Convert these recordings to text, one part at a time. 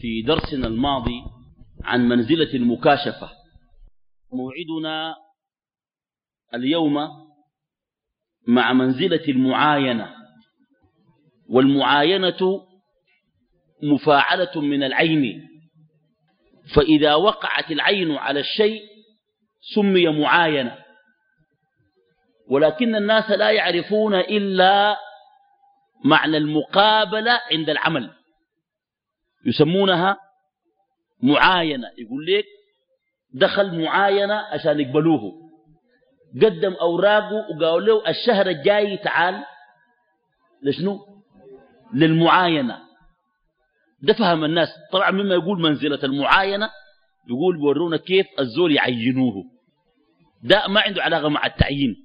في درسنا الماضي عن منزلة المكاشفة. موعدنا اليوم مع منزلة المعاينة. والمعاينة مفاعلة من العين. فإذا وقعت العين على الشيء سمي معاينة. ولكن الناس لا يعرفون إلا معنى المقابلة عند العمل. يسمونها معاينة. يقول لك دخل معاينة عشان يقبلوه. قدم أوراقه وقالوا له الشهر الجاي تعال. لشنو؟ للمعاينة. ده فهم الناس. طبعا مما يقول منزلة المعاينة يقول بيورونا كيف الزول يعينوه. ده ما عنده علاقة مع التعيين.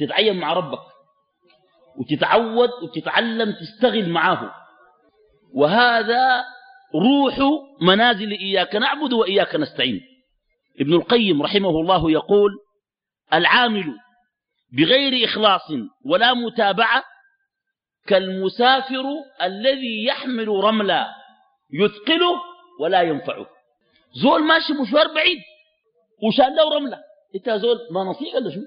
تتعين مع ربك. وتتعود وتتعلم تستغل معاه وهذا روح منازل إياك نعبد وإياك نستعين. ابن القيم رحمه الله يقول العامل بغير إخلاص ولا متابعة كالمسافر الذي يحمل رملا يثقله ولا ينفعه. زول ماشي مشوار بعيد وشال له رملة. أنت زول ما نصيحة ولا شو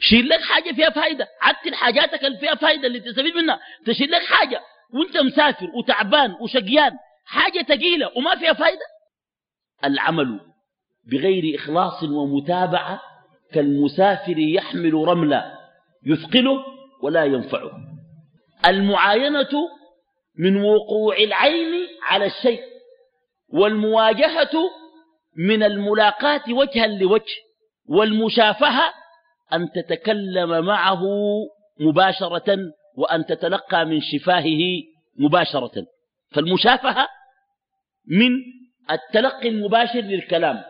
شيل لك حاجة فيها فايدة. عدل حاجاتك اللي فيها فايدة اللي تستفيد منها. تشيل لك حاجة. وانت مسافر وتعبان وشقيان حاجة تقيلة وما فيها فايدة؟ العمل بغير إخلاص ومتابعة كالمسافر يحمل رملا يثقله ولا ينفعه. المعاينة من وقوع العين على الشيء والمواجهة من الملاقاة وجها لوجه والمشافهة أن تتكلم معه مباشرة وأن تتلقى من شفاهه مباشرة. فالمشافهة من التلقي المباشر للكلام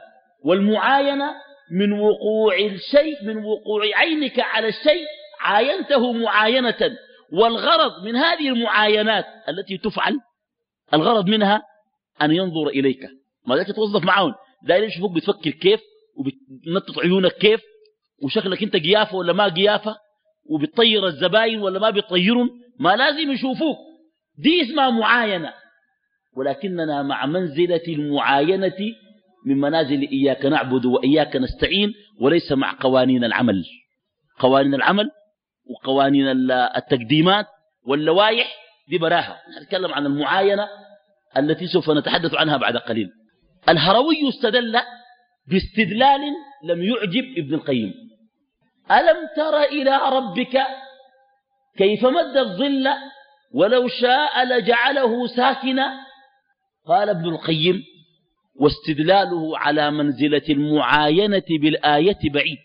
والمعاينة من وقوع الشيء من وقوع عينك على الشيء عاينته معاينة. والغرض من هذه المعاينات التي تفعل الغرض منها أن ينظر إليك. ما ذلك توظف معاهم داير يشوفوك بتفكر كيف وبتنطط عيونك كيف وشكلك أنت قيافة ولا ما قيافة وبتطير الزباين ولا ما بتطيرهم ما لازم يشوفوك. دي اسمها معاينة. ولكننا مع منزلة المعاينة من منازل إياك نعبد وإياك نستعين وليس مع قوانين العمل. قوانين العمل وقوانين التقديمات واللوائح دي براها. نتكلم عن المعاينة التي سوف نتحدث عنها بعد قليل. الهروي استدل باستدلال لم يعجب ابن القيم. ألم تر إلى ربك كيف مد الظل ولو شاء لجعله ساكنا؟ قال ابن القيم واستدلاله على منزلة المعاينة بالآية بعيد.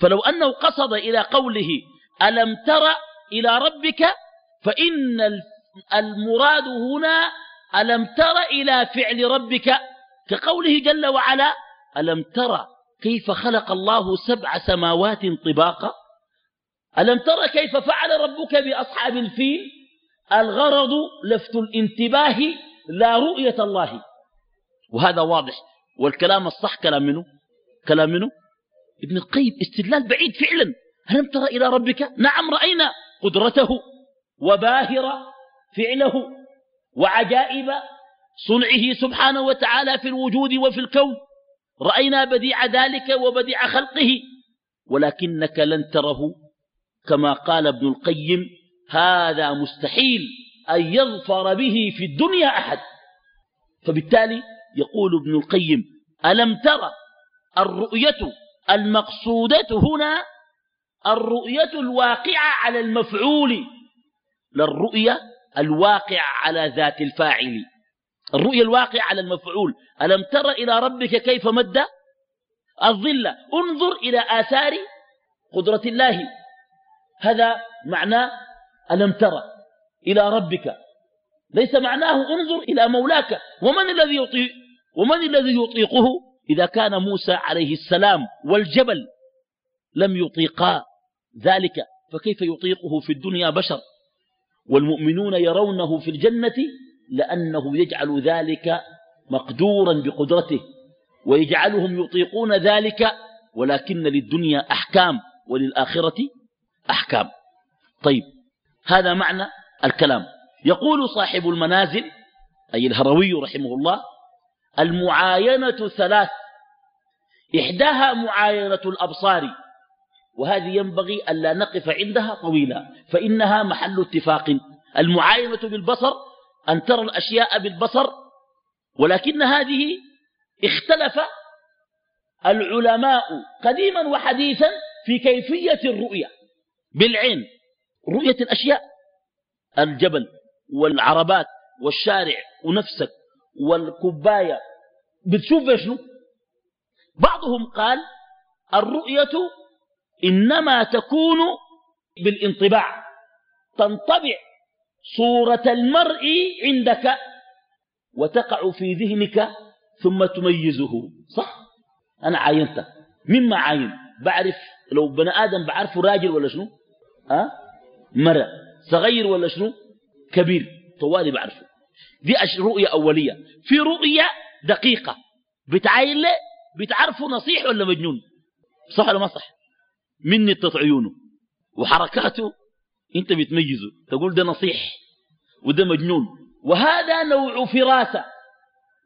فلو أنه قصد إلى قوله ألم تر إلى ربك فإن المراد هنا ألم تر إلى فعل ربك كقوله جل وعلا ألم تر كيف خلق الله سبع سماوات طباقا؟ ألم تر كيف فعل ربك بأصحاب الفيل؟ الغرض لفت الانتباه لا رؤية الله. وهذا واضح. والكلام الصح كلام منه؟ كلام منه؟ ابن القيم استدلال بعيد فعلا. ألم تر إلى ربك؟ نعم رأينا قدرته وباهر فعله وعجائب صنعه سبحانه وتعالى في الوجود وفي الكون. رأينا بديع ذلك وبديع خلقه ولكنك لن تره كما قال ابن القيم هذا مستحيل أن يظفر به في الدنيا أحد. فبالتالي يقول ابن القيم ألم ترى الرؤية المقصودة هنا؟ الرؤية الواقعة على المفعول للرؤية الواقع على ذات الفاعل. الرؤية الواقع على المفعول. ألم تر إلى ربك كيف مد الظل؟ انظر إلى آثار قدرة الله. هذا معناه ألم تر إلى ربك. ليس معناه انظر إلى مولاك. ومن الذي يطيق ومن الذي يطيقه؟ إذا كان موسى عليه السلام والجبل لم يطيقا ذلك فكيف يطيقه في الدنيا بشر؟ والمؤمنون يرونه في الجنة لأنه يجعل ذلك مقدورا بقدرته ويجعلهم يطيقون ذلك ولكن للدنيا أحكام وللآخرة أحكام. طيب هذا معنى الكلام. يقول صاحب المنازل أي الهروي رحمه الله المعاينة ثلاث إحداها معاينة الأبصار وهذه ينبغي ألا نقف عندها طويلا فإنها محل اتفاق. المعاينة بالبصر أن ترى الأشياء بالبصر ولكن هذه اختلف العلماء قديما وحديثا في كيفية الرؤية بالعين رؤية الأشياء الجبل والعربات والشارع ونفسك والكباية بتشوف شنو؟ بعضهم قال الرؤية إنما تكون بالانطباع تنطبع صورة المرء عندك وتقع في ذهنك ثم تميزه. صح؟ أنا عاينته مما عاين؟ بعرف لو بني آدم بعرفه راجل ولا شنو؟ أه؟ مرة صغير ولا شنو؟ كبير. طوالي بعرفه. دي رؤية أولية. في رؤية دقيقة. بتعاين له؟ بتعرفه نصيح ولا مجنون؟ صح ولا ما صح؟ من نتة عيونه وحركاته انت بتميزه. تقول ده نصيح وده مجنون. وهذا نوع فراسة.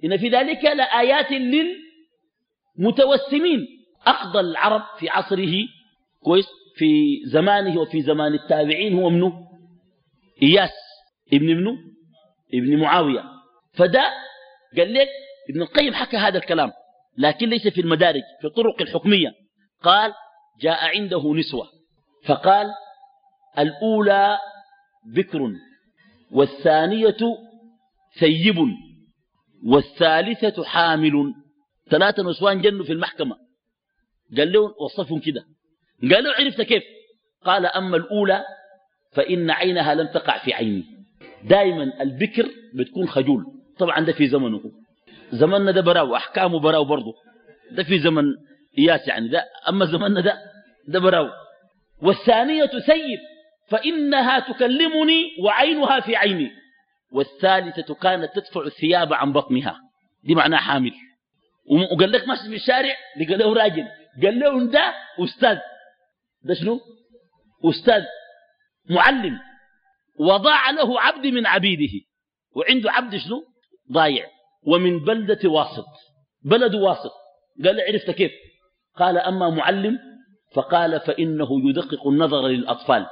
إن في ذلك لآيات للمتوسمين. أقضى العرب في عصره كويس في زمانه وفي زمان التابعين هو منه إياس. ابن ابنه ابن معاوية. فده قال لك ابن القيم حكى هذا الكلام لكن ليس في المدارج في الطرق الحكمية. قال جاء عنده نسوة. فقال الأولى بكر والثانية ثيب والثالثة حامل. ثلاثة نسوان جنوا في المحكمة. قال له وصفهم كده. قال له عرفت كيف؟ قال أما الأولى فإن عينها لم تقع في عيني. دائما البكر بتكون خجول. طبعا ده في زمنه. زمننا ده براو أحكامه براو برضه ده في زمن إياس يعني ده. أما زمننا ده ده براو. والثانية سيب فإنها تكلمني وعينها في عيني. والثالثة كانت تدفع الثياب عن بطنها. دي معناه حامل. وقال لك ماشي في الشارع؟ قال له راجل. قال له ده أستاذ. ده شنو؟ أستاذ. معلم. وضاع له عبد من عبيده. وعنده عبد شنو؟ ضايع. ومن بلدة واسط. بلد واسط. قال عرفت كيف؟ قال أما معلم فقال فإنه يدقق النظر للأطفال.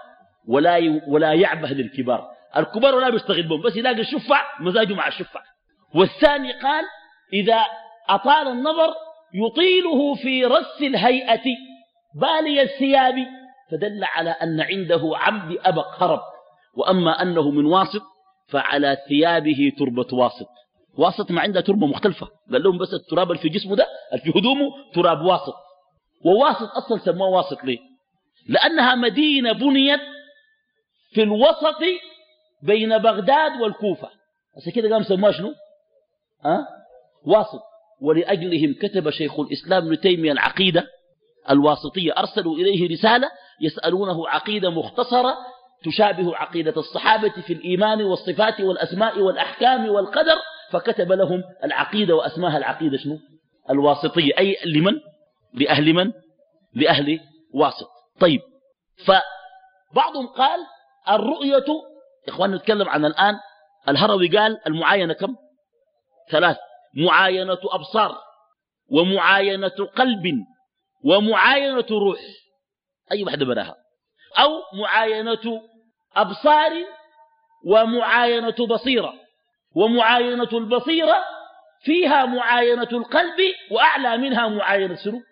ولا ولا يعبه للكبار الكبار ولا بيشتغل بهم بس يلاقي الشفع مزاجه مع الشفع. والثاني قال إذا أطال النظر يطيله في رس الهيئة بالي الثياب فدل على أن عنده عبد أبق هرب وأما أنه من واسط فعلى ثيابه تربة واسط. واسط ما عنده تربة مختلفة. قال لهم بس التراب اللي في جسمه ده اللي في هدومه تراب واسط. وواسط أصلا سموه واسط ليه؟ لأنها مدينة بنيت في الوسط بين بغداد والكوفة. عشان كده قام سموها شنو؟ أه؟ واسط. ولأجلهم كتب شيخ الإسلام ابن تيمية العقيدة الواسطية. أرسلوا إليه رسالة يسألونه عقيدة مختصرة تشابه عقيدة الصحابة في الإيمان والصفات والأسماء والأحكام والقدر. فكتب لهم العقيدة وأسماها العقيدة شنو؟ الواسطية. أي لمن؟ لأهل من؟ لأهل واسط. طيب. فبعضهم قال الرؤية إخواننا نتكلم عن الآن الهروي قال المعاينة كم؟ ثلاث. معاينة أبصار ومعاينة قلب ومعاينة روح. أي واحدة براها أو معاينة أبصار ومعاينة بصيرة. ومعاينة البصيرة فيها معاينة القلب وأعلى منها معاينة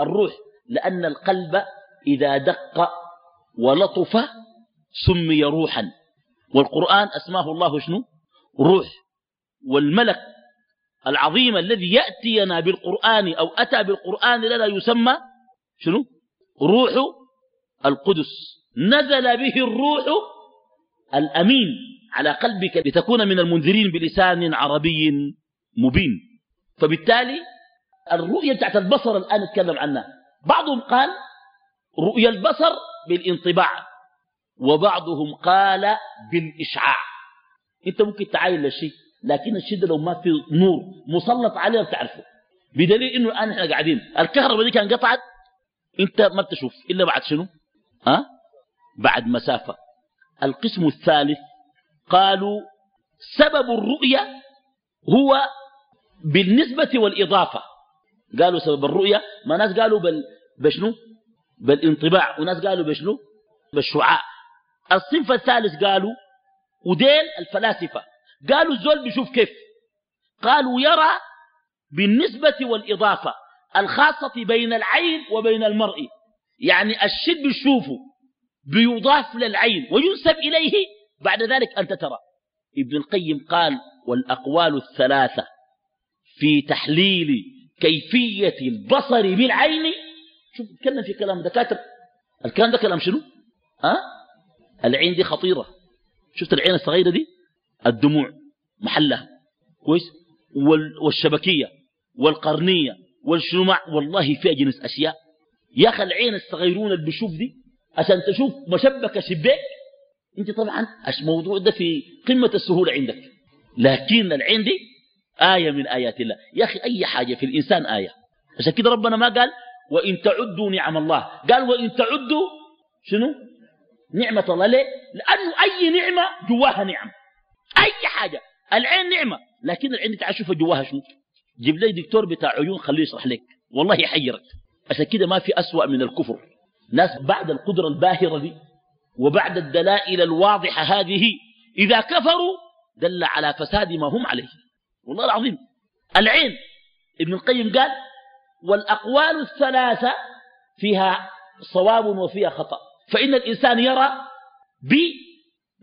الروح. لأن القلب إذا دق ولطف سمي روحا. والقرآن أسماه الله شنو؟ روح. والملك العظيم الذي يأتينا بالقرآن أو أتى بالقرآن لنا يسمى شنو؟ روح القدس. نزل به الروح الأمين على قلبك لتكون من المنذرين بلسان عربي مبين. فبالتالي الرؤية بتاعت البصر الآن نتكلم عنها. بعضهم قال رؤية البصر بالانطباع. وبعضهم قال بالإشعاع. انت ممكن تعاين للشيء لكن الشيء ده لو ما في نور مسلط عليه بتعرفه. بدليل إنه الآن إحنا قاعدين الكهرباء دي كان قطعت انت ما بتشوف إلا بعد شنو؟ ها؟ بعد مسافة. القسم الثالث قالوا سبب الرؤية هو بالنسبة والإضافة. قالوا سبب الرؤية ما ناس قالوا بل بشنو؟ بالانطباع وناس قالوا بشنو؟ بالشعاع. الصنف الثالث قالوا وديل الفلاسفة. قالوا الزول بيشوف كيف؟ قالوا يرى بالنسبة والإضافة الخاصة بين العين وبين المرء. يعني الشد بيشوفه بيضاف للعين وينسب إليه بعد ذلك أنت ترى. ابن القيم قال والأقوال الثلاثة في تحليل كيفية البصر بالعين. شوف تكلم في كلام دكاترة. الكلام ده كلام شنو؟ أه؟ العين دي خطيرة. شفت العين الصغيرة دي؟ الدموع محلها. كويس؟ والشبكية والقرنية والشمع. والله فيها جنس أشياء. يا أخي العين الصغيرون اللي بيشوف دي عشان تشوف مشبكة شباك أنت طبعا الموضوع ده في قمة السهولة عندك. لكن العين دي آية من آيات الله. يا أخي أي حاجة في الإنسان آية. عشان كده ربنا ما قال وإن تعدوا نعم الله. قال وإن تعدوا شنو؟ نعمة الله ليه؟ لأنه أي نعمة جواها نعم أي حاجة. العين نعمة لكن العين انت شوفها جواها شنو. جيب لي دكتور بتاع عيون خليه يشرح لك. والله يحيرك. عشان كده ما في أسوأ من الكفر. ناس بعد القدرة الباهرة دي وبعد الدلائل الواضحة هذه إذا كفروا دل على فساد ما هم عليه. والله العظيم. العين ابن القيم قال والأقوال الثلاثة فيها صواب وفيها خطأ. فإن الإنسان يرى ب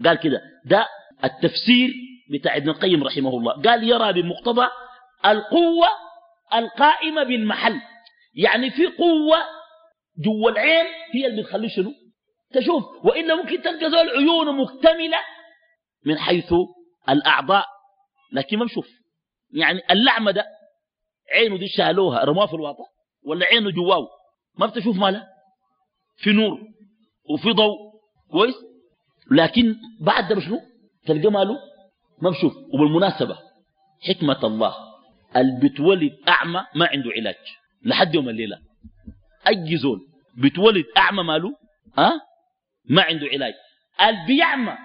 قال كده ده التفسير بتاع ابن القيم رحمه الله. قال يرى بمقتضى القوة القائمة بالمحل. يعني في قوة جوا العين هي اللي بتخليه شنو؟ تشوف. وإلا ممكن تلقى زول عيونه مكتملة من حيث الأعضاء. لكن ما بشوف. يعني اللعمة ده عينه دي شالوها رموها في الواطة ولا عينه جواه ما بتشوف مالها في نور. وفي ضوء كويس لكن بعد ده بشنو؟ تلقى ماله ما بشوف وبالمناسبة حكمة الله البتولد أعمى ما عنده علاج لحد يوم الليلة. أي زول بتولد أعمى ماله أه؟ ما عنده علاج. البيعمى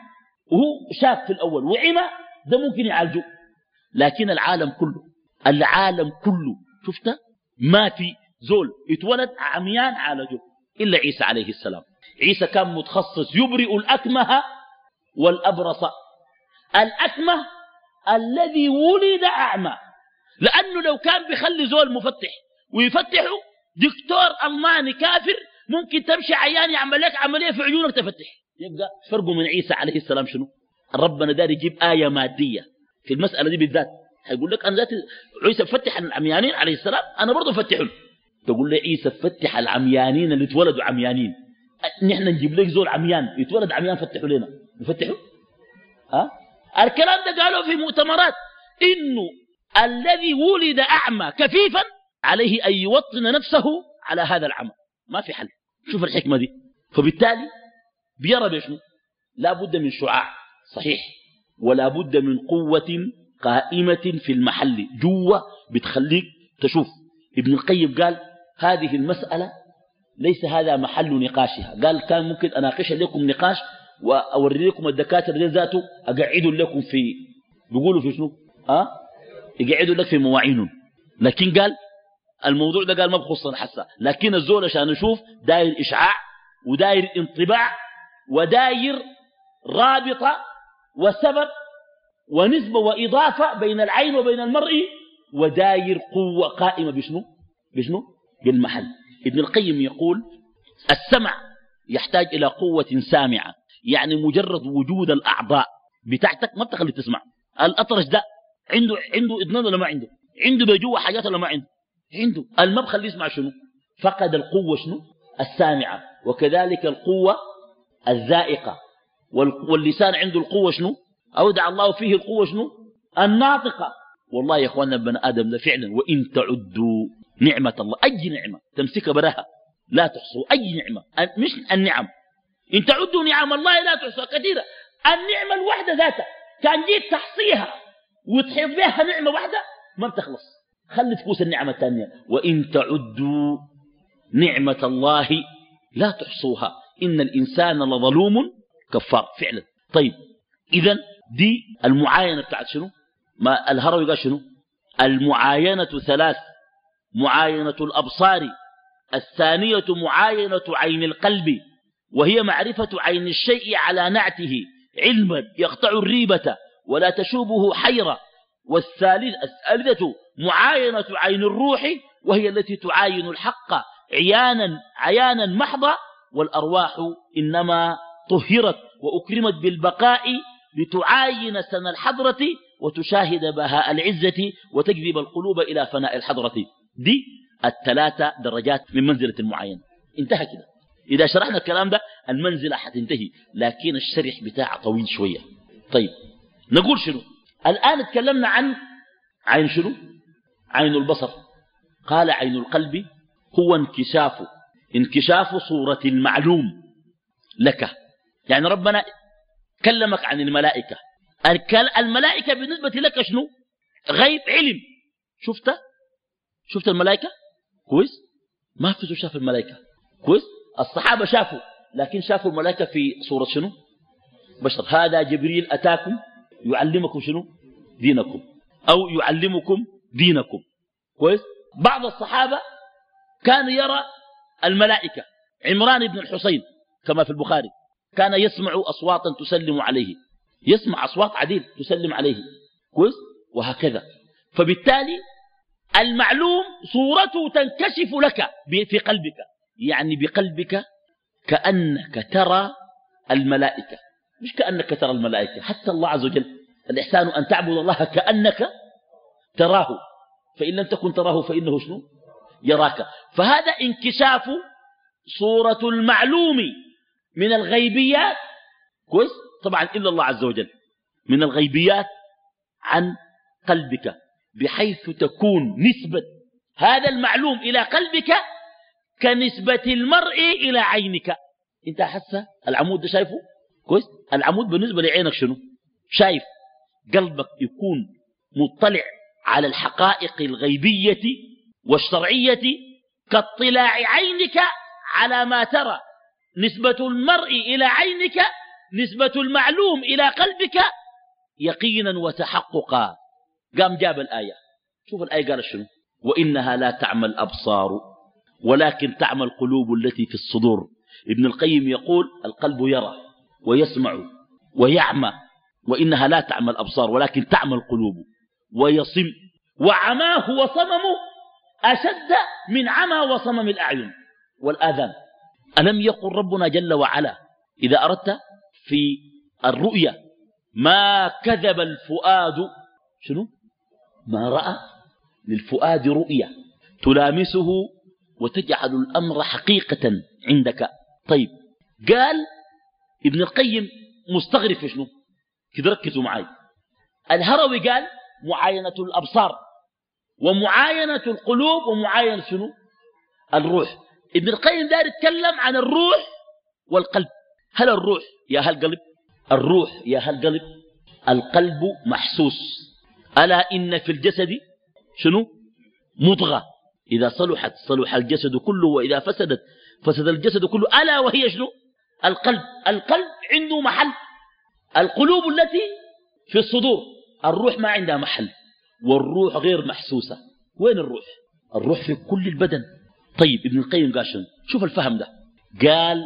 وهو شاف في الأول وعمى ده ممكن يعالجه. لكن العالم كله العالم كله شفت ما في زول يتولد عميان عالجه إلا عيسى عليه السلام. عيسى كان متخصص يبرئ الأكمه والأبرص. الأكمه الذي ولد أعمى. لأنه لو كان بيخلي زول مفتح ويفتحه دكتور ألماني كافر ممكن تمشي عيان يعمل لك عملية في عيونك تفتح. يبقى فرقه من عيسى عليه السلام شنو؟ ربنا دار يجيب آية مادية. في المسألة دي بالذات هيقول لك أنا ذات عيسى فتح العميانين عليه السلام أنا برضه فتحهم تقول لي عيسى فتح العميانين اللي اتولدوا عميانين. نحن نجيب لك زول عميان يتولد عميان فتحوا لنا. نفتحوا ها؟ الكلام ده قالوا في مؤتمرات. إنه الذي ولد أعمى كفيفا عليه أن يوطن نفسه على هذا العمى ما في حل. شوف الحكمة دي. فبالتالي بيرى بشنو؟ لا بد من شعاع. صحيح. ولا بد من قوة قائمة في المحل. جوة بتخليك تشوف. ابن القيم قال هذه المسألة ليس هذا محل نقاشها. قال كان ممكن أناقش لكم نقاش وأوري لكم الدكاترة ذاته أقعدوا لكم في بيقولوا في شنو؟ أه؟ يقعدوا لك في مواعين. لكن قال الموضوع ده قال ما بخصنا حسا لكن الزول عشان نشوف داير إشعاع وداير انطباع وداير رابطة وسبب ونسبة وإضافة بين العين وبين المرء وداير قوة قائمة بشنو؟ بشنو؟ بالمحل. ابن القيم يقول السمع يحتاج إلى قوة سامعة يعني مجرد وجود الأعضاء بتاعتك ما بتخلي تسمع. الأطرش ده عنده عنده إذنان ولا ما عنده؟ عنده بجوة حاجات ولا ما عنده؟ عنده. ما بخليه يسمع شنو؟ فقد القوة شنو؟ السامعة. وكذلك القوة الذائقة. واللسان عنده القوة شنو؟ أودع الله فيه القوة شنو؟ الناطقة. والله يا أخواننا ابن آدم ده فعلا وإن تعدوا نعمة الله. أي نعمة تمسك براها لا تحصوا أي نعمة. مش النعم. إن تعدوا نعم الله لا تحصوا كثيرة. النعمة الواحدة ذاتها. كان جيت تحصيها وتحيط بها نعمة واحدة ما بتخلص. خلي تفوس النعمة الثانية. وإن تعدوا نعمة الله لا تحصوها. إن الإنسان لظلوم كفار. فعلا. طيب. إذا دي المعاينة بتاعت شنو؟ ما الهروي قال شنو؟ المعاينة ثلاث. معاينة الأبصار الثانية معاينة عين القلب وهي معرفة عين الشيء على نعته علما يقطع الريبة ولا تشوبه حيرة والثالثة معاينة عين الروح وهي التي تعاين الحق عيانا عيانا محضا والأرواح إنما طهرت وأكرمت بالبقاء لتعاين سن الحضرة وتشاهد بهاء العزة وتجذب القلوب إلى فناء الحضرة. دي الثلاثة درجات من منزلة المعاينة. انتهى كده. إذا شرحنا الكلام ده المنزلة حتنتهي لكن الشرح بتاع طويل شوية. طيب نقول شنو؟ الآن اتكلمنا عن عين شنو؟ عين البصر. قال عين القلب هو انكشاف. انكشاف صورة المعلوم لك. يعني ربنا كلمك عن الملائكة. الملائكة بالنسبة لك شنو؟ غيب علم. شفت؟ شفت الملائكة؟ كويس. ما في شاف الملائكة. كويس. الصحابة شافوا لكن شافوا الملائكة في صورة شنو؟ بشر. هذا جبريل أتاكم يعلمكم شنو؟ دينكم. أو يعلمكم دينكم. كويس. بعض الصحابة كان يرى الملائكة. عمران بن الحسين كما في البخاري كان يسمع أصواتا تسلم عليه. يسمع أصوات عديد تسلم عليه. كويس. وهكذا. فبالتالي المعلوم صورته تنكشف لك في قلبك. يعني بقلبك كأنك ترى الملائكة. مش كأنك ترى الملائكة حتى الله عز وجل الإحسان أن تعبد الله كأنك تراه. فإن لم تكن تراه فإنه شنو؟ يراك. فهذا انكشاف صورة المعلوم من الغيبيات. كويس؟ طبعا إلا الله عز وجل. من الغيبيات عن قلبك. بحيث تكون نسبة هذا المعلوم إلى قلبك كنسبة المرء إلى عينك. أنت حاسة؟ العمود ده شايفه؟ كويس. العمود بالنسبة لعينك شنو؟ شايف. قلبك يكون مطلع على الحقائق الغيبية والشرعية كاطلاع عينك على ما ترى. نسبة المرء إلى عينك نسبة المعلوم إلى قلبك يقينا وتحققا. قام جاب الآية. شوف الآية قال شنو؟ وإنها لا تعمى الأبصار ولكن تعمى القلوب التي في الصدور. ابن القيم يقول القلب يرى ويسمع ويعمى وإنها لا تعمى الأبصار ولكن تعمى القلوب ويصم وعماه وصممه أشد من عمى وصمم الأعين. والآذان. ألم يقل ربنا جل وعلا إذا أردت؟ في الرؤيا. ما كذب الفؤاد. شنو؟ ما رأى للفؤاد رؤيا تلامسه وتجعل الأمر حقيقة عندك. طيب قال ابن القيم مستغرب شنو؟ كده ركزوا معي الهروي قال معاينة الأبصار ومعاينة القلوب ومعاينة شنو؟ الروح. ابن القيم دار يتكلم عن الروح والقلب. هل الروح يا هل قلب الروح يا هل قلب القلب محسوس. ألا إن في الجسد شنو؟ مضغة. إذا صلحت صلح الجسد كله وإذا فسدت فسد الجسد كله. ألا وهي شنو؟ القلب. القلب عنده محل. القلوب التي في الصدور. الروح ما عندها محل. والروح غير محسوسة. وين الروح؟ الروح في كل البدن. طيب ابن القيم قال شنو؟ شوف الفهم ده. قال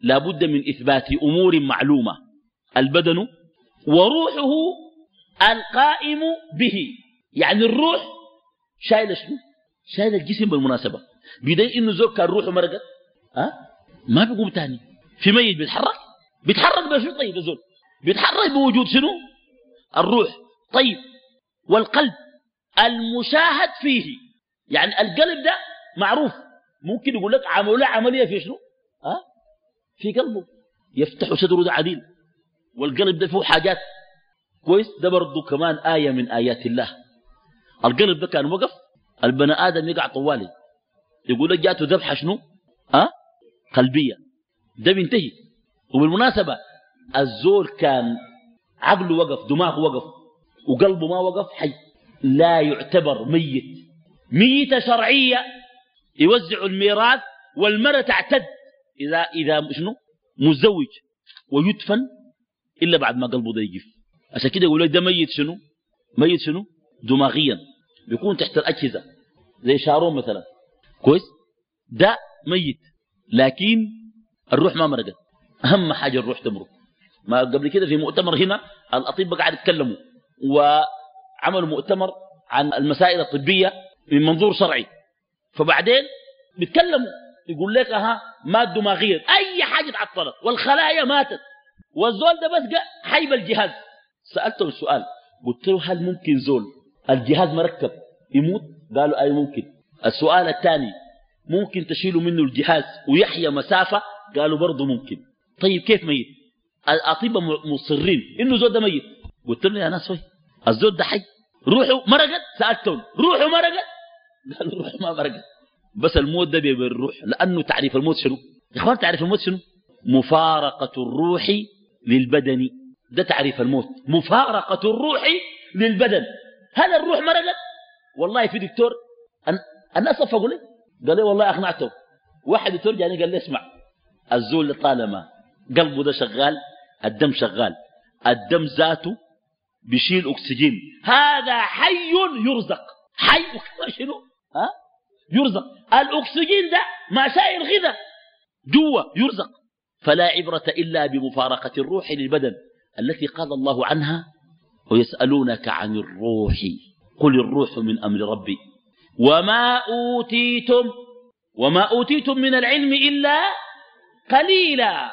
لابد من إثبات أمور معلومة. البدن وروحه القائم به. يعني الروح شايل شنو شايل الجسم بالمناسبة. بدين إنه زوج كان روحه مرقت ها؟ ما بيقوم تاني. في ميت بيتحرك؟ بيتحرك بشو طيب زول؟ بيتحرك بوجود شنو؟ الروح. طيب. والقلب المشاهد فيه. يعني القلب ده معروف. ممكن يقول لك عملوا عملية في شنو؟ ها؟ في قلبه. يفتح صدره ده عديل. والقلب ده فيه حاجات. كويس؟ ده برضه كمان آية من آيات الله. القلب ده كان وقف البني آدم يقع طوالي. يقول لك جاته ذبحة شنو؟ أه؟ قلبية. ده بينتهي. وبالمناسبة الزول كان عقله وقف دماغه وقف وقلبه ما وقف حي. لا يعتبر ميت. ميتة شرعية يوزع الميراث والمرأة تعتد. إذا إذا شنو؟ مزوج ويدفن إلا بعد ما قلبه ده يقف. عشان كده يقول لك ده ميت شنو؟ ميت شنو؟ دماغيا. بيكون تحت الأجهزة زي شارون مثلا. كويس؟ ده ميت. لكن الروح ما مرقت. أهم حاجة الروح تمرق. ما قبل كده في مؤتمر هنا الأطباء قاعد يتكلموا وعملوا مؤتمر عن المسائل الطبية من منظور شرعي. فبعدين بيتكلموا يقول لك ها مات دماغيا. أي حاجة تعطلت والخلايا ماتت. والزول ده بس حيب الجهاز سألته السؤال قلت له هل ممكن زول الجهاز مركب يموت؟ قالوا أي ممكن. السؤال الثاني ممكن تشيلوا منه الجهاز ويحيا مسافة؟ قالوا برضه ممكن. طيب كيف ميت؟ الأطباء مصرين إنه زود ده ميت. قلت له يا ناس وي الزود ده حي. روحوا مرقت؟ سألتهم روحوا مرقت؟ قالوا روحوا ما مرقت. بس الموت ده بيبقى الروح لأنه تعريف الموت شنو؟ يا إخوان تعريف الموت شنو؟ مفارقة الروح للبدن. ده تعريف الموت. مفارقة الروح للبدن. هل الروح مرقت والله في دكتور الناس صفقوا لي قال لي والله أقنعته. واحد دكتور جاني قال لي اسمع الزول طالما قلبه ده شغال الدم شغال الدم ذاته بيشيل أكسجين. هذا حي يرزق. حي شنو؟ ها؟ يرزق. الأكسجين ده ما شايل غذاء جوا يرزق. فلا عبرة إلا بمفارقة الروح للبدن. التي قال الله عنها ويسألونك عن الروح قل الروح من أمر ربي وما أوتيتم وما أوتيتم من العلم إلا قليلا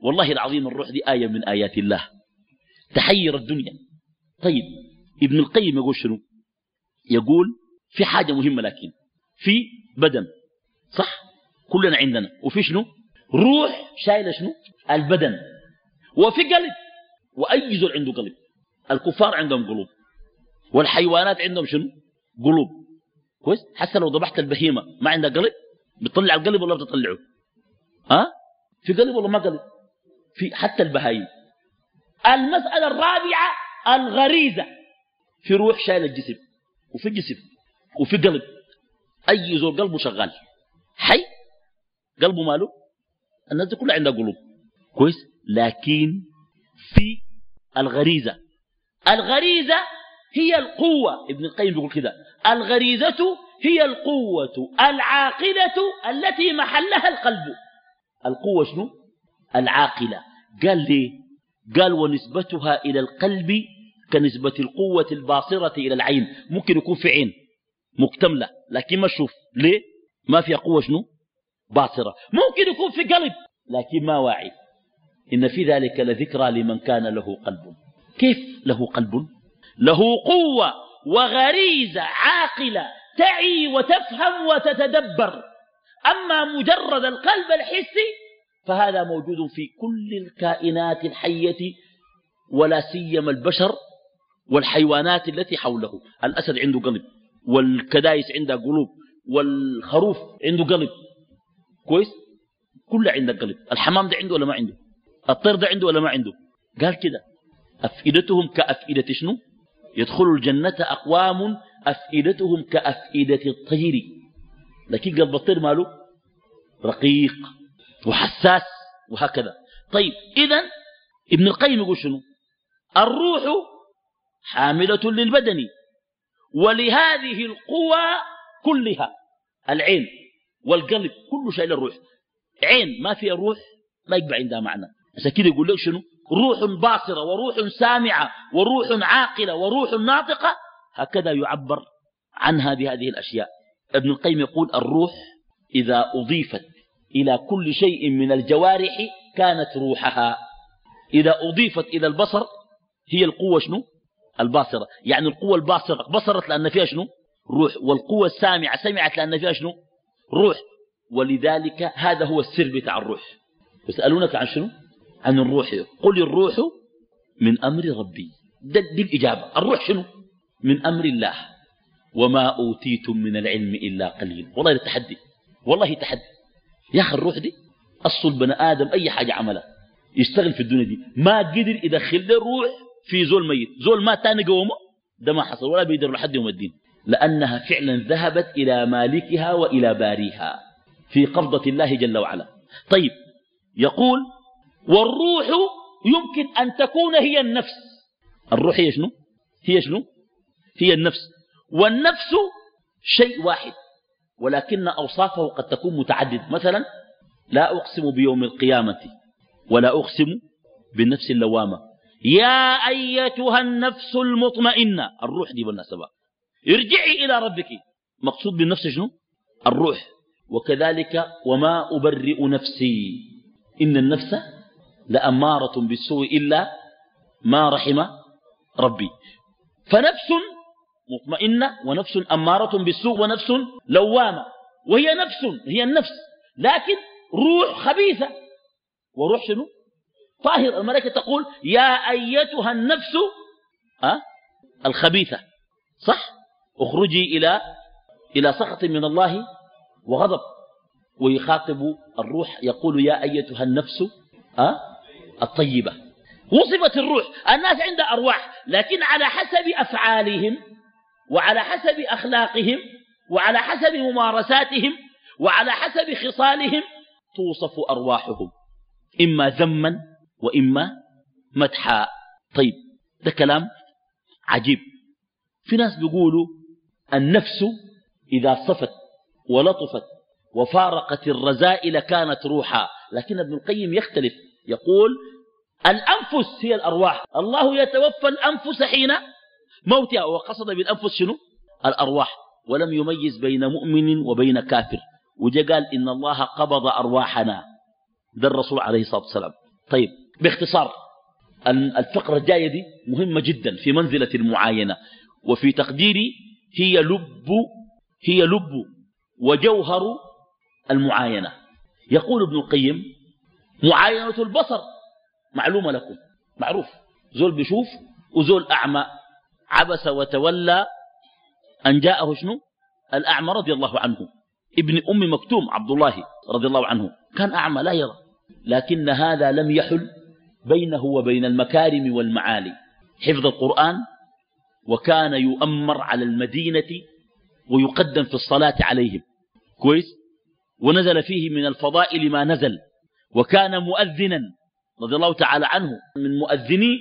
والله العظيم الروح دي آية من آيات الله تحير الدنيا طيب ابن القيم يقول شنو؟ يقول في حاجة مهمة لكن في بدن صح؟ كلنا عندنا وفي شنو؟ روح شايلة شنو؟ البدن وفي قلب وأي زول عنده قلب. الكفار عندهم قلوب. والحيوانات عندهم شنو؟ قلوب. كويس؟ حتى لو ذبحت البهيمة ما عندها قلب؟ بتطلع القلب ولا بتطلعه؟ ها؟ في قلب ولا ما قلب؟ في حتى البهايم. المسألة الرابعة الغريزة. في روح شايل الجسم وفي جسم وفي قلب. أي زول قلبه شغال. حي؟ قلبه ماله؟ الناس دي كلها عندها قلوب. كويس؟ لكن في الغريزة. الغريزة هي القوة. ابن القيم بيقول كده. الغريزة هي القوة. العاقلة التي محلها القلب. القوة شنو؟ العاقلة. قال ليه؟ قال ونسبتها إلى القلب كنسبة القوة الباصرة إلى العين. ممكن يكون في عين مكتملة لكن ما تشوف ليه؟ ما فيها قوة شنو؟ باصرة. ممكن يكون في قلب لكن ما واعي. إن في ذلك لذكرى لمن كان له قلب. كيف له قلب؟ له قوة وغريزة عاقلة تعي وتفهم وتتدبر. أما مجرد القلب الحسي فهذا موجود في كل الكائنات الحية ولا سيما البشر والحيوانات التي حوله. الأسد عنده قلب والكدايس عندها قلوب والخروف عنده قلب. كويس؟ كله عنده قلب. الحمام ده عنده ولا ما عنده؟ الطير ده عنده ولا ما عنده؟ قال كده. أفئدتهم كأفئدة شنو؟ يدخل الجنة أقوام أفئدتهم كأفئدة الطير. لكن قلب الطير ماله؟ رقيق وحساس وهكذا. طيب إذا ابن القيم يقول شنو؟ الروح حاملة للبدن ولهذه القوى كلها العين والقلب كله شايل الروح. عين ما فيها روح ما يقبع عندها معنى. عشان كده يقول لك شنو؟ روح باصرة وروح سامعة وروح عاقلة وروح ناطقة. هكذا يعبر عنها بهذه الأشياء. ابن القيم يقول الروح إذا أضيفت إلى كل شيء من الجوارح كانت روحها. إذا أضيفت إلى البصر هي القوة شنو؟ الباصرة. يعني القوة الباصرة بصرت لأن فيها شنو؟ روح. والقوة السامعة سمعت لأن فيها شنو؟ روح. ولذلك هذا هو السر بتاع الروح. يسألونك عن شنو؟ عن الروح قل الروح من أمر ربي. دي الإجابة. الروح شنو؟ من أمر الله. وما أوتيتم من العلم إلا قليل. والله تحدي. والله تحدي. يا أخي الروح دي أصل بني آدم أي حاجة عملها يشتغل في الدنيا دي. ما قدر يدخل له الروح في زول ميت. زول ما تاني قومه ده ما حصل ولا بيقدر لحد يوم الدين. لأنها فعلا ذهبت إلى مالكها وإلى باريها في قبضة الله جل وعلا. طيب يقول والروح يمكن أن تكون هي النفس. الروح هي شنو؟ هي شنو؟ هي النفس. والنفس شيء واحد ولكن أوصافه قد تكون متعددة. مثلا لا أقسم بيوم القيامة ولا أقسم بالنفس اللوامة. يا أيتها النفس المطمئنة. الروح دي بالنسبة ارجعي إلى ربك. مقصود بالنفس شنو؟ الروح. وكذلك وما أبرئ نفسي. إن النفس لأمارة بالسوء إلا ما رحم ربي. فنفس مطمئنة ونفس أمارة بالسوء ونفس لوامة. وهي نفس هي النفس. لكن روح خبيثة. وروح شنو؟ طاهر. الملائكة تقول يا أيتها النفس أه؟ الخبيثة. صح؟ اخرجي إلى إلى سخط من الله وغضب. ويخاطب الروح يقول يا أيتها النفس أه؟ الطيبة. وصفت الروح. الناس عندها أرواح. لكن على حسب أفعالهم وعلى حسب أخلاقهم وعلى حسب ممارساتهم وعلى حسب خصالهم توصف أرواحهم. إما ذما وإما مدحا. طيب ده كلام عجيب. في ناس بيقولوا النفس إذا صفت ولطفت وفارقت الرزائل كانت روحا. لكن ابن القيم يختلف. يقول الأنفس هي الأرواح. الله يتوفى الأنفس حين موتها وقصد بالأنفس شنو؟ الأرواح. ولم يميز بين مؤمن وبين كافر. وجاء قال إن الله قبض أرواحنا. ده الرسول عليه الصلاة والسلام. طيب باختصار. الفقرة الجاية دي مهمة جدا في منزلة المعاينة. وفي تقديري هي لب هي لب وجوهر المعاينة. يقول ابن القيم معاينة البصر معلومة لكم معروف. زول بيشوف وزول أعمى. عبس وتولى أن جاءه شنو؟ الأعمى رضي الله عنه. ابن أم مكتوم عبد الله رضي الله عنه. كان أعمى لا يرى. لكن هذا لم يحل بينه وبين المكارم والمعالي. حفظ القرآن وكان يؤمر على المدينة ويقدم في الصلاة عليهم. كويس؟ ونزل فيه من الفضائل ما نزل. وكان مؤذنا رضي الله تعالى عنه. من مؤذني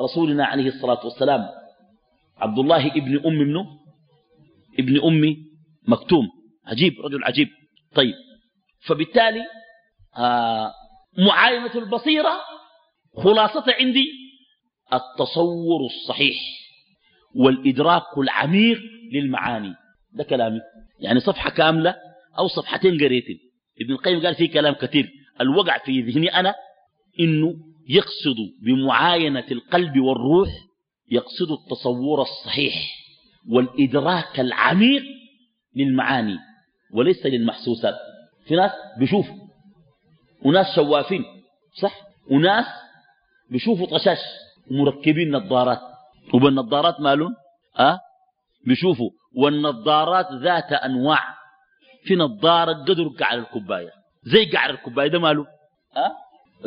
رسولنا عليه الصلاة والسلام عبد الله ابن أم منه ابن أم مكتوم. عجيب رجل عجيب. طيب فبالتالي آه معاينة البصيرة خلاصة عندي التصور الصحيح والإدراك العميق للمعاني. ده كلامي. يعني صفحة كاملة أو صفحتين قريتين. ابن القيم قال فيه كلام كثير. الوقع في ذهني أنا إنه يقصد بمعاينة القلب والروح يقصد التصور الصحيح والإدراك العميق للمعاني وليس للمحسوسات. في ناس بيشوفوا وناس شوافين صح؟ وناس بيشوفوا طشاش ومركبين نظارات. وبالنظارات مالون أه؟ بيشوفوا والنظارات ذات أنواع. في نظارة قدر قعر الكوباية. زي قعر الكوباية ده ماله؟ أه؟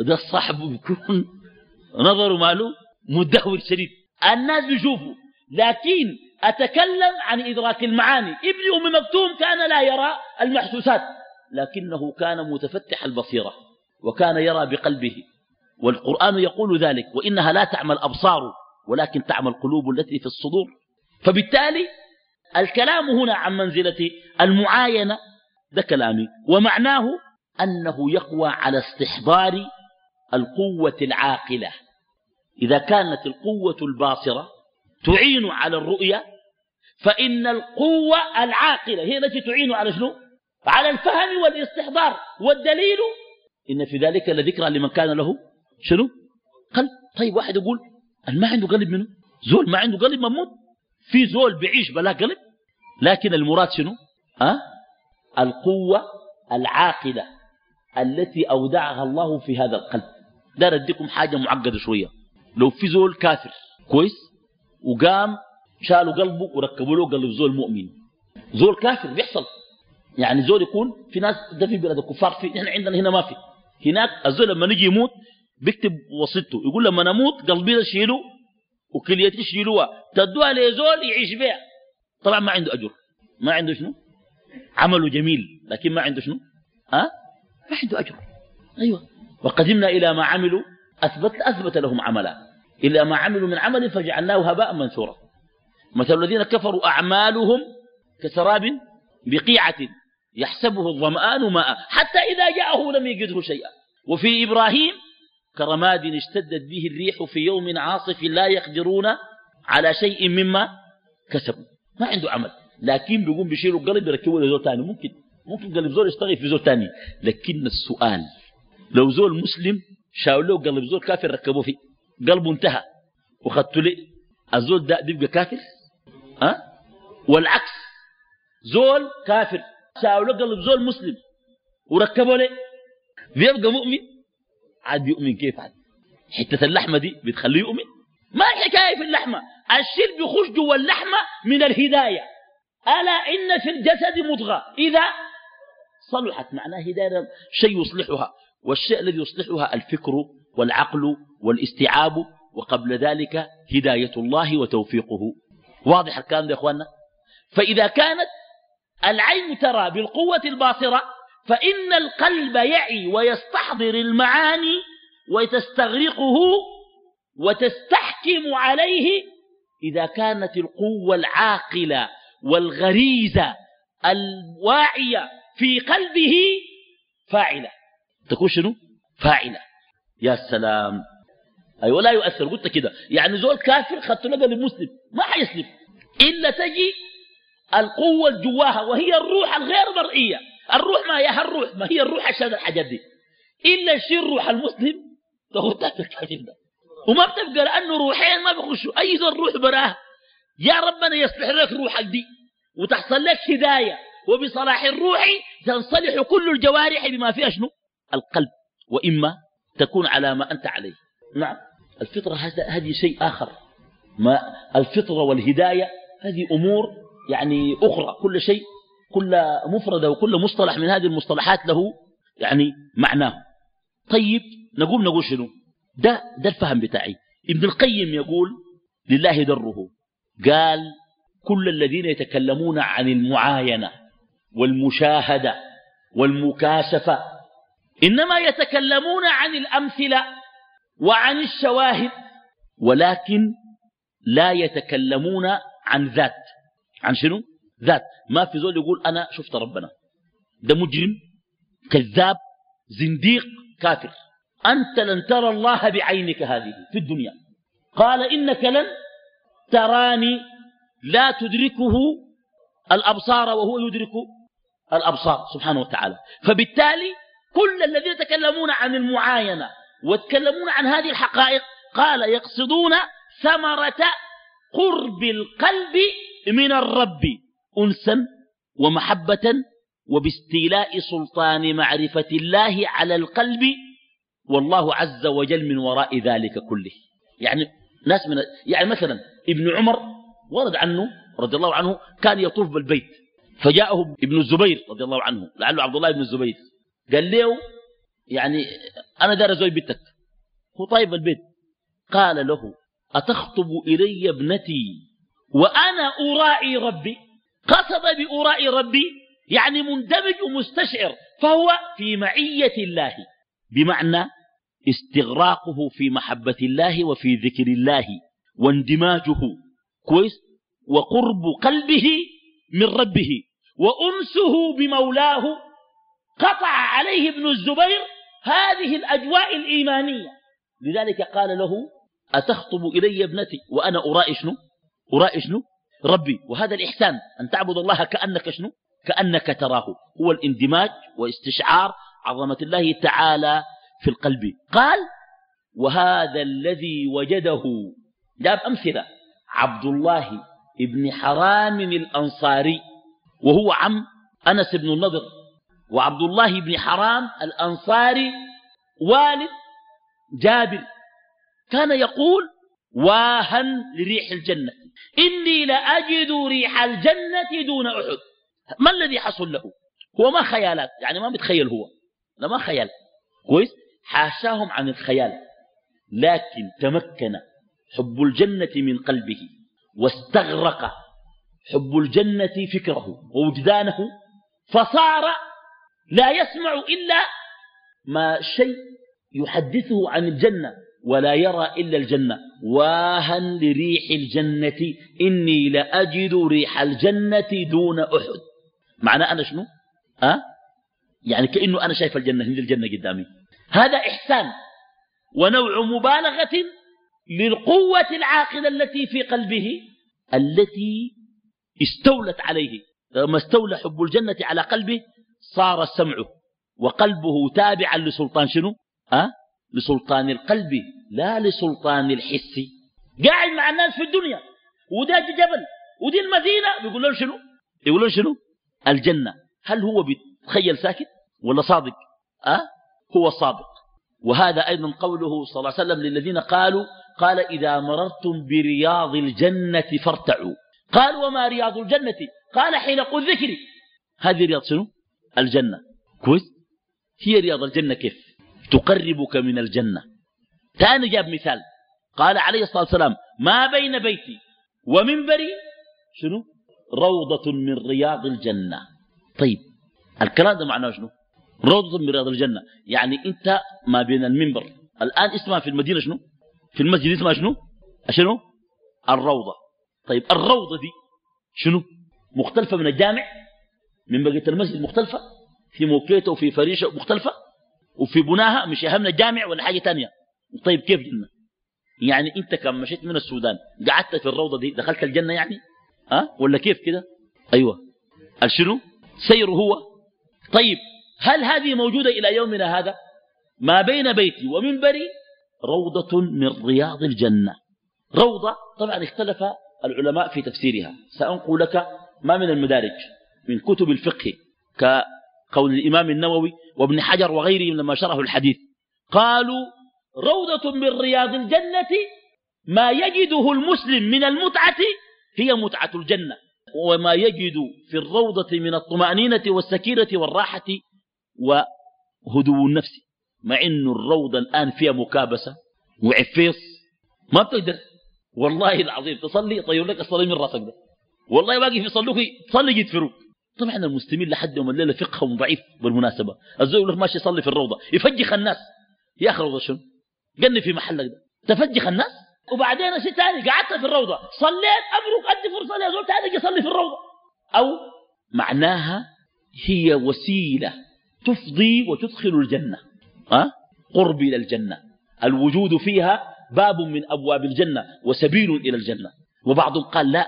ده الصاحب بيكون نظره ماله مدهور شديد. الناس بيشوفوا لكن أتكلم عن إدراك المعاني. ابن أم مكتوم كان لا يرى المحسوسات لكنه كان متفتح البصيرة وكان يرى بقلبه والقرآن يقول ذلك وإنها لا تعمل أبصار ولكن تعمل قلوب التي في الصدور. فبالتالي الكلام هنا عن منزلة المعاينة ده كلامي ومعناه أنه يقوى على استحضار القوة العاقلة. إذا كانت القوة الباصرة تعين على الرؤية فإن القوة العاقلة هي التي تعين على شنو؟ على الفهم والاستحضار. والدليل؟ إن في ذلك لذكرى لمن كان له شنو؟ قلب. طيب واحد يقول ما عنده قلب منه. زول ما عنده قلب مموت في زول بيعيش بلا قلب لكن المراد شنو؟ أه؟ القوة العاقلة. التي أودعها الله في هذا القلب. دار أديكم حاجة معقدة شوية. لو في زول كافر كويس؟ وقام شالوا قلبه وركبوا له قلب زول مؤمن. زول كافر بيحصل. يعني زول يكون في ناس ده في بلاد الكفار في إحنا عندنا هنا ما في. هناك الزول لما نجي يموت بيكتب وصيته. يقول لما نموت قلبي ده شيلوا وكليتي شيلوها تدوها لزول يعيش بها طبعا ما عنده أجر. ما عنده شنو؟ عمله جميل لكن ما عنده شنو؟ ها؟ أه؟ ما عنده اجر أيوه. وقدمنا إلى ما عملوا أثبت أثبت لهم عملا. إلا ما عملوا من عمل فجعلناه هباء منثورا. مثل الذين كفروا أعمالهم كسراب بقيعة يحسبه الظمآن ماء حتى إذا جاءه لم يجده شيئا. وفي إبراهيم كرماد اشتدت به الريح في يوم عاصف لا يقدرون على شيء مما كسبوا. ما عنده عمل. لكن بيقوم بيشيلوا القلب يركبوا له ثاني ممكن. ممكن قلب زول يشتغل في زول ثاني لكن السؤال لو زول مسلم شاولوا له قلب زول كافر ركبوه فيه قلبه انتهى وخدتوا لي الزول ده بيبقى كافر؟ أه؟ والعكس زول كافر شاولوا قلب زول مسلم وركبوا له بيبقى مؤمن؟ عاد يؤمن كيف عاد؟ حتة اللحمة دي بتخليه يؤمن؟ ما الحكاية في اللحمة؟ الشرب يخش جوا اللحمة من الهداية. ألا إن في الجسد مضغة. إذا صلحت معناه هداية شيء يصلحها والشيء الذي يصلحها الفكر والعقل والاستيعاب وقبل ذلك هداية الله وتوفيقه. واضح الكلام ده يا إخواننا؟ فإذا كانت العين ترى بالقوة الباصرة فإن القلب يعي ويستحضر المعاني وتستغرقه وتستحكم عليه إذا كانت القوة العاقلة والغريزة الواعية في قلبه فاعلة. تكون شنو؟ فاعلة. يا سلام. أيوة لا يؤثر. قلت كده. يعني زول كافر خدت له المسلم ما حيسلم. إلا تجي القوة الجواها وهي الروح الغير مرئية. الروح ما هي الروح ما هي الروح عشان الحاجات دي. إلا الشيء الروح المسلم فهو تاكل الكافر ده. وما بتبقى لأنه روحين ما بيخشوا. أي ذو روح براه يا ربنا يصلح لك روحك دي وتحصل لك هداية. وبصلاح الروح تنصلح كل الجوارح بما فيها شنو؟ القلب. وإما تكون على ما أنت عليه. نعم. الفطرة هذه شيء آخر. ما الفطرة والهداية هذه أمور يعني أخرى. كل شيء كل مفردة وكل مصطلح من هذه المصطلحات له يعني معناه طيب نقوم نقول شنو؟ ده ده الفهم بتاعي. ابن القيم يقول لله دره قال كل الذين يتكلمون عن المعاينة والمشاهدة والمكاشفة. إنما يتكلمون عن الأمثلة وعن الشواهد ولكن لا يتكلمون عن ذات. عن شنو؟ ذات. ما في زول يقول أنا شفت ربنا. ده مجرم كذاب زنديق كافر. أنت لن ترى الله بعينك هذه في الدنيا. قال إنك لن تراني لا تدركه الأبصار وهو يدرك الأبصار سبحانه وتعالى. فبالتالي كل الذين يتكلمون عن المعاينة ويتكلمون عن هذه الحقائق قال يقصدون ثمرة قرب القلب من الرب أنسا ومحبة وباستيلاء سلطان معرفة الله على القلب والله عز وجل من وراء ذلك كله. يعني ناس من يعني مثلا ابن عمر ورد عنه رضي الله عنه كان يطوف بالبيت. فجاءه ابن الزبير رضي الله عنه لعله عبد الله بن الزبير. قال له يعني أنا دار زوج بيتك هو طيب البيت. قال له أتخطب إلي ابنتي وأنا أراعي ربي؟ قصد بأراء ربي؟ يعني مندمج ومستشعر فهو في معية الله. بمعنى استغراقه في محبة الله وفي ذكر الله واندماجه كويس وقرب قلبه من ربه. وأنسه بمولاه قطع عليه ابن الزبير هذه الأجواء الإيمانية. لذلك قال له أتخطب إلي ابنتي وأنا أرائي شنو؟ أرائي شنو؟ ربي. وهذا الإحسان أن تعبد الله كأنك شنو؟ كأنك تراه. هو الاندماج واستشعار عظمة الله تعالى في القلب. قال وهذا الذي وجده جاب أمثلة عبد الله ابن حرام الأنصاري. وهو عم أنس بن النضر وعبد الله بن حرام الأنصاري والد جابر. كان يقول واها لريح الجنة. إني لأجد ريح الجنة دون أحد. ما الذي حصل له؟ هو ما خيالات يعني ما بيتخيل هو. لا ما خيال. كويس؟ حاشاهم عن الخيال. لكن تمكن حب الجنة من قلبه واستغرق حب الجنة فكره ووجدانه فصار لا يسمع إلا ما شيء يحدثه عن الجنة ولا يرى إلا الجنة. واها لريح الجنة إني لأجد ريح الجنة دون أحد. معنى أنا شنو؟ أه؟ يعني كأنه أنا شايف الجنة هند الجنة قدامي. هذا إحسان ونوع مبالغة للقوة العاقلة التي في قلبه التي استولت عليه. لما استولى حب الجنة على قلبه صار سمعه. وقلبه تابعا لسلطان شنو؟ أه؟ لسلطان القلب لا لسلطان الحس. قاعد مع الناس في الدنيا. وده جبل ودي المدينة. بيقول لهم شنو؟ يقول لهم شنو؟ الجنة. هل هو بيتخيل ساكت ولا صادق؟ أه؟ هو صادق. وهذا أيضا قوله صلى الله عليه وسلم للذين قالوا قال إذا مررتم برياض الجنة فارتعوا. قال وما رياض الجنة. قال حلق الذكر هذه رياض شنو؟ الجنة. كويس؟ هي رياض الجنة كيف؟ تقربك من الجنة. ثاني جاب مثال. قال عليه الصلاة والسلام ما بين بيتي ومنبري شنو؟ روضة من رياض الجنة. طيب الكلام ده معناه شنو؟ روضة من رياض الجنة. يعني أنت ما بين المنبر. الآن اسمها في المدينة شنو؟ في المسجد اسمها شنو؟ شنو؟ الروضة. طيب الروضة دي شنو؟ مختلفة من الجامع من بقية المسجد مختلفة في موكيته وفي فريشة مختلفة وفي بناها مش أهم الجامع ولا حاجة تانية. طيب كيف جنة؟ يعني أنت كم مشيت من السودان قعدت في الروضة دي دخلت الجنة يعني؟ ها؟ أه؟ ولا كيف كده؟ أيوة. الشنو سير هو. طيب هل هذه موجودة إلى يومنا هذا؟ ما بين بيتي ومنبري روضة من رياض الجنة. روضة طبعا اختلف العلماء في تفسيرها. سأنقل لك ما من المدارج من كتب الفقه كقول الإمام النووي وابن حجر وغيرهم لما شرحوا الحديث. قالوا روضة من رياض الجنة ما يجده المسلم من المتعة هي متعة الجنة. وما يجد في الروضة من الطمأنينة والسكينة والراحة وهدوء النفس. مع أن الروضة الآن فيها مكابسة وعفيص. ما بتقدر. والله العظيم تصلي طيب لك الصلاة من راسك ده. والله واقف يصلوك تصلي جيت فروق طبعا المسلمين لحد يوم الليلة فقههم ضعيف بالمناسبة. الزوج يقول لك ماشي يصلي في الروضة. يفجخ الناس. يا أخي روضه شنو؟ قلني في محلك ده. تفجخ الناس؟ وبعدين شيء ثاني قعدت في الروضة. صليت أبرك أدي فرصة يا زول تعالى يصلي في الروضة. أو معناها هي وسيلة تفضي وتدخل الجنة. أه؟ قرب إلى الجنة. الوجود فيها باب من أبواب الجنة وسبيل إلى الجنة. وبعضهم قال لا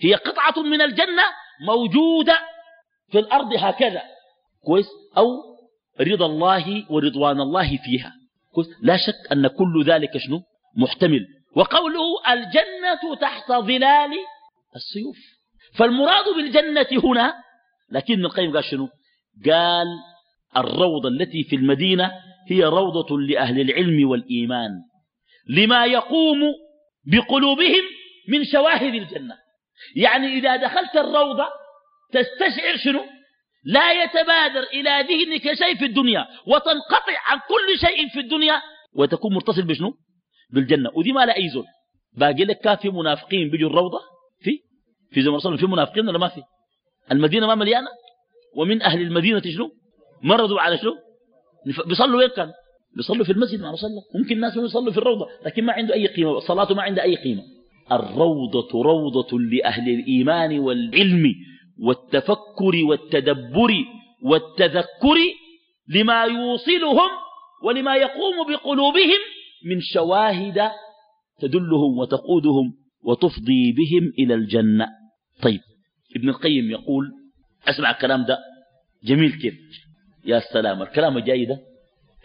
هي قطعة من الجنة موجودة في الأرض هكذا. كويس؟ أو رضا الله ورضوان الله فيها. كويس؟ لا شك أن كل ذلك شنو؟ محتمل. وقوله الجنة تحت ظلال السيوف. فالمراد بالجنة هنا لكن ابن القيم قال شنو؟ قال الروضة التي في المدينة هي روضة لأهل العلم والإيمان. لما يقوم بقلوبهم من شواهد الجنة. يعني إذا دخلت الروضة تستشعر شنو؟ لا يتبادر إلى ذهنك شيء في الدنيا وتنقطع عن كل شيء في الدنيا وتكون متصل بشنو؟ بالجنة. ودي ما لا أي زول. باقي لك كان في منافقين بيجوا الروضة؟ في؟ في زمن رسول في منافقين ولا ما في؟ المدينة ما مليانة؟ ومن أهل المدينة شنو؟ مرضوا على شنو؟ بيصلوا وين كان؟ بيصلوا في المسجد رسول الله. ممكن الناس يصلوا في الروضة لكن ما عنده أي قيمة صلاته ما عنده أي قيمة. الروضة روضة لأهل الإيمان والعلم والتفكر والتدبر والتذكر لما يوصلهم ولما يقوم بقلوبهم من شواهد تدلهم وتقودهم وتفضي بهم إلى الجنة. طيب ابن القيم يقول أسمع الكلام ده جميل كيف؟ يا سلام الكلام الجاي ده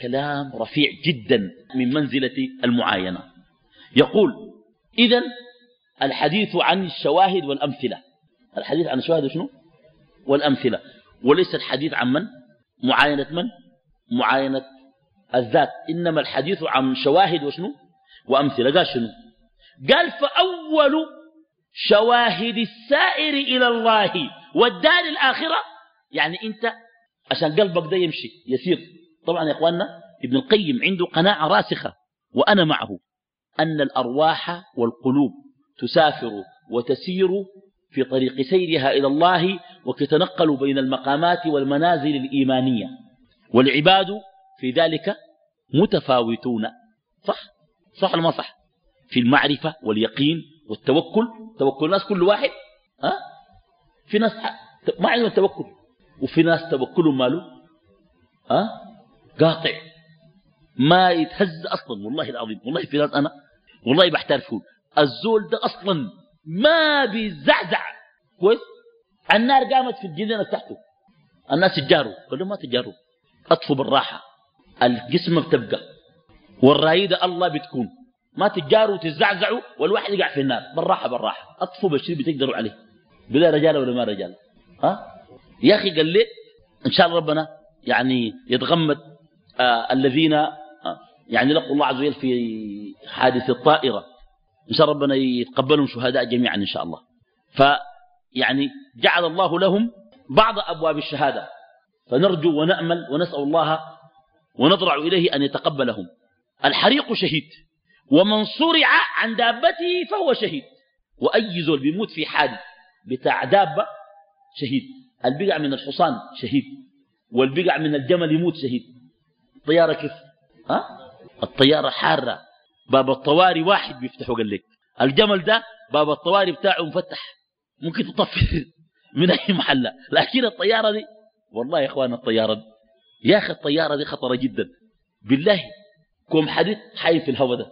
كلام رفيع جدا من منزلة المعاينة. يقول إذا الحديث عن الشواهد والأمثلة. الحديث عن الشواهد شنو؟ والأمثلة. وليس الحديث عن من؟ معاينة من؟ معاينة الذات. إنما الحديث عن شواهد وشنو؟ وأمثلة. قال شنو؟ قال فأول شواهد السائر إلى الله والدار الآخرة. يعني أنت عشان قلبك ده يمشي يسير. طبعا يا إخواننا ابن القيم عنده قناعة راسخة وأنا معه أن الأرواح والقلوب تسافر وتسير في طريق سيرها إلى الله وتتنقل بين المقامات والمنازل الإيمانية. والعباد في ذلك متفاوتون. صح؟ صح ولا ما صح؟ في المعرفة واليقين والتوكل. توكل الناس كل واحد ها؟ في ناس ما عندهم توكل. وفي ناس توكلهم ماله ها؟ قاطع. ما يتهز أصلا. والله العظيم والله في ناس أنا والله بحتار فيهم الزول ده أصلا ما بيزعزع. كويس؟ النار قامت في الجنينة تحته. الناس تجاروا. قالوا ما تجاروا. أطفوا بالراحة. الجسم بتبقى. والرايدة الله بتكون. ما تجاروا وتزعزعوا والواحد يقع في النار. بالراحة بالراحة. أطفوا بالشيء بتقدروا عليه. بلا رجال ولا ما رجال. ها؟ يا أخي قال لي إن شاء الله ربنا يعني يتغمد الذين آه يعني لقوا الله عز وجل في حادث الطائرة. إن شاء ربنا يتقبلهم شهداء جميعا إن شاء الله. فيعني جعل الله لهم بعض أبواب الشهادة. فنرجو ونأمل ونسأل الله ونضرع إليه أن يتقبلهم. الحريق شهيد ومن صرع عن دابته فهو شهيد. وأي زول بيموت في حادث بتاع دابة شهيد. البقع من الحصان شهيد والبقع من الجمل يموت شهيد. الطيارة كيف؟ ها؟ الطيارة حارة. باب الطواري واحد بيفتحوا قال لك. الجمل ده باب الطواري بتاعه مفتح. ممكن تطفي من أي محلة لكن الطيارة دي والله يا إخوان الطيارة دي يا أخي الطيارة دي خطرة جدا. بالله كوم حديث حي في الهواء ده.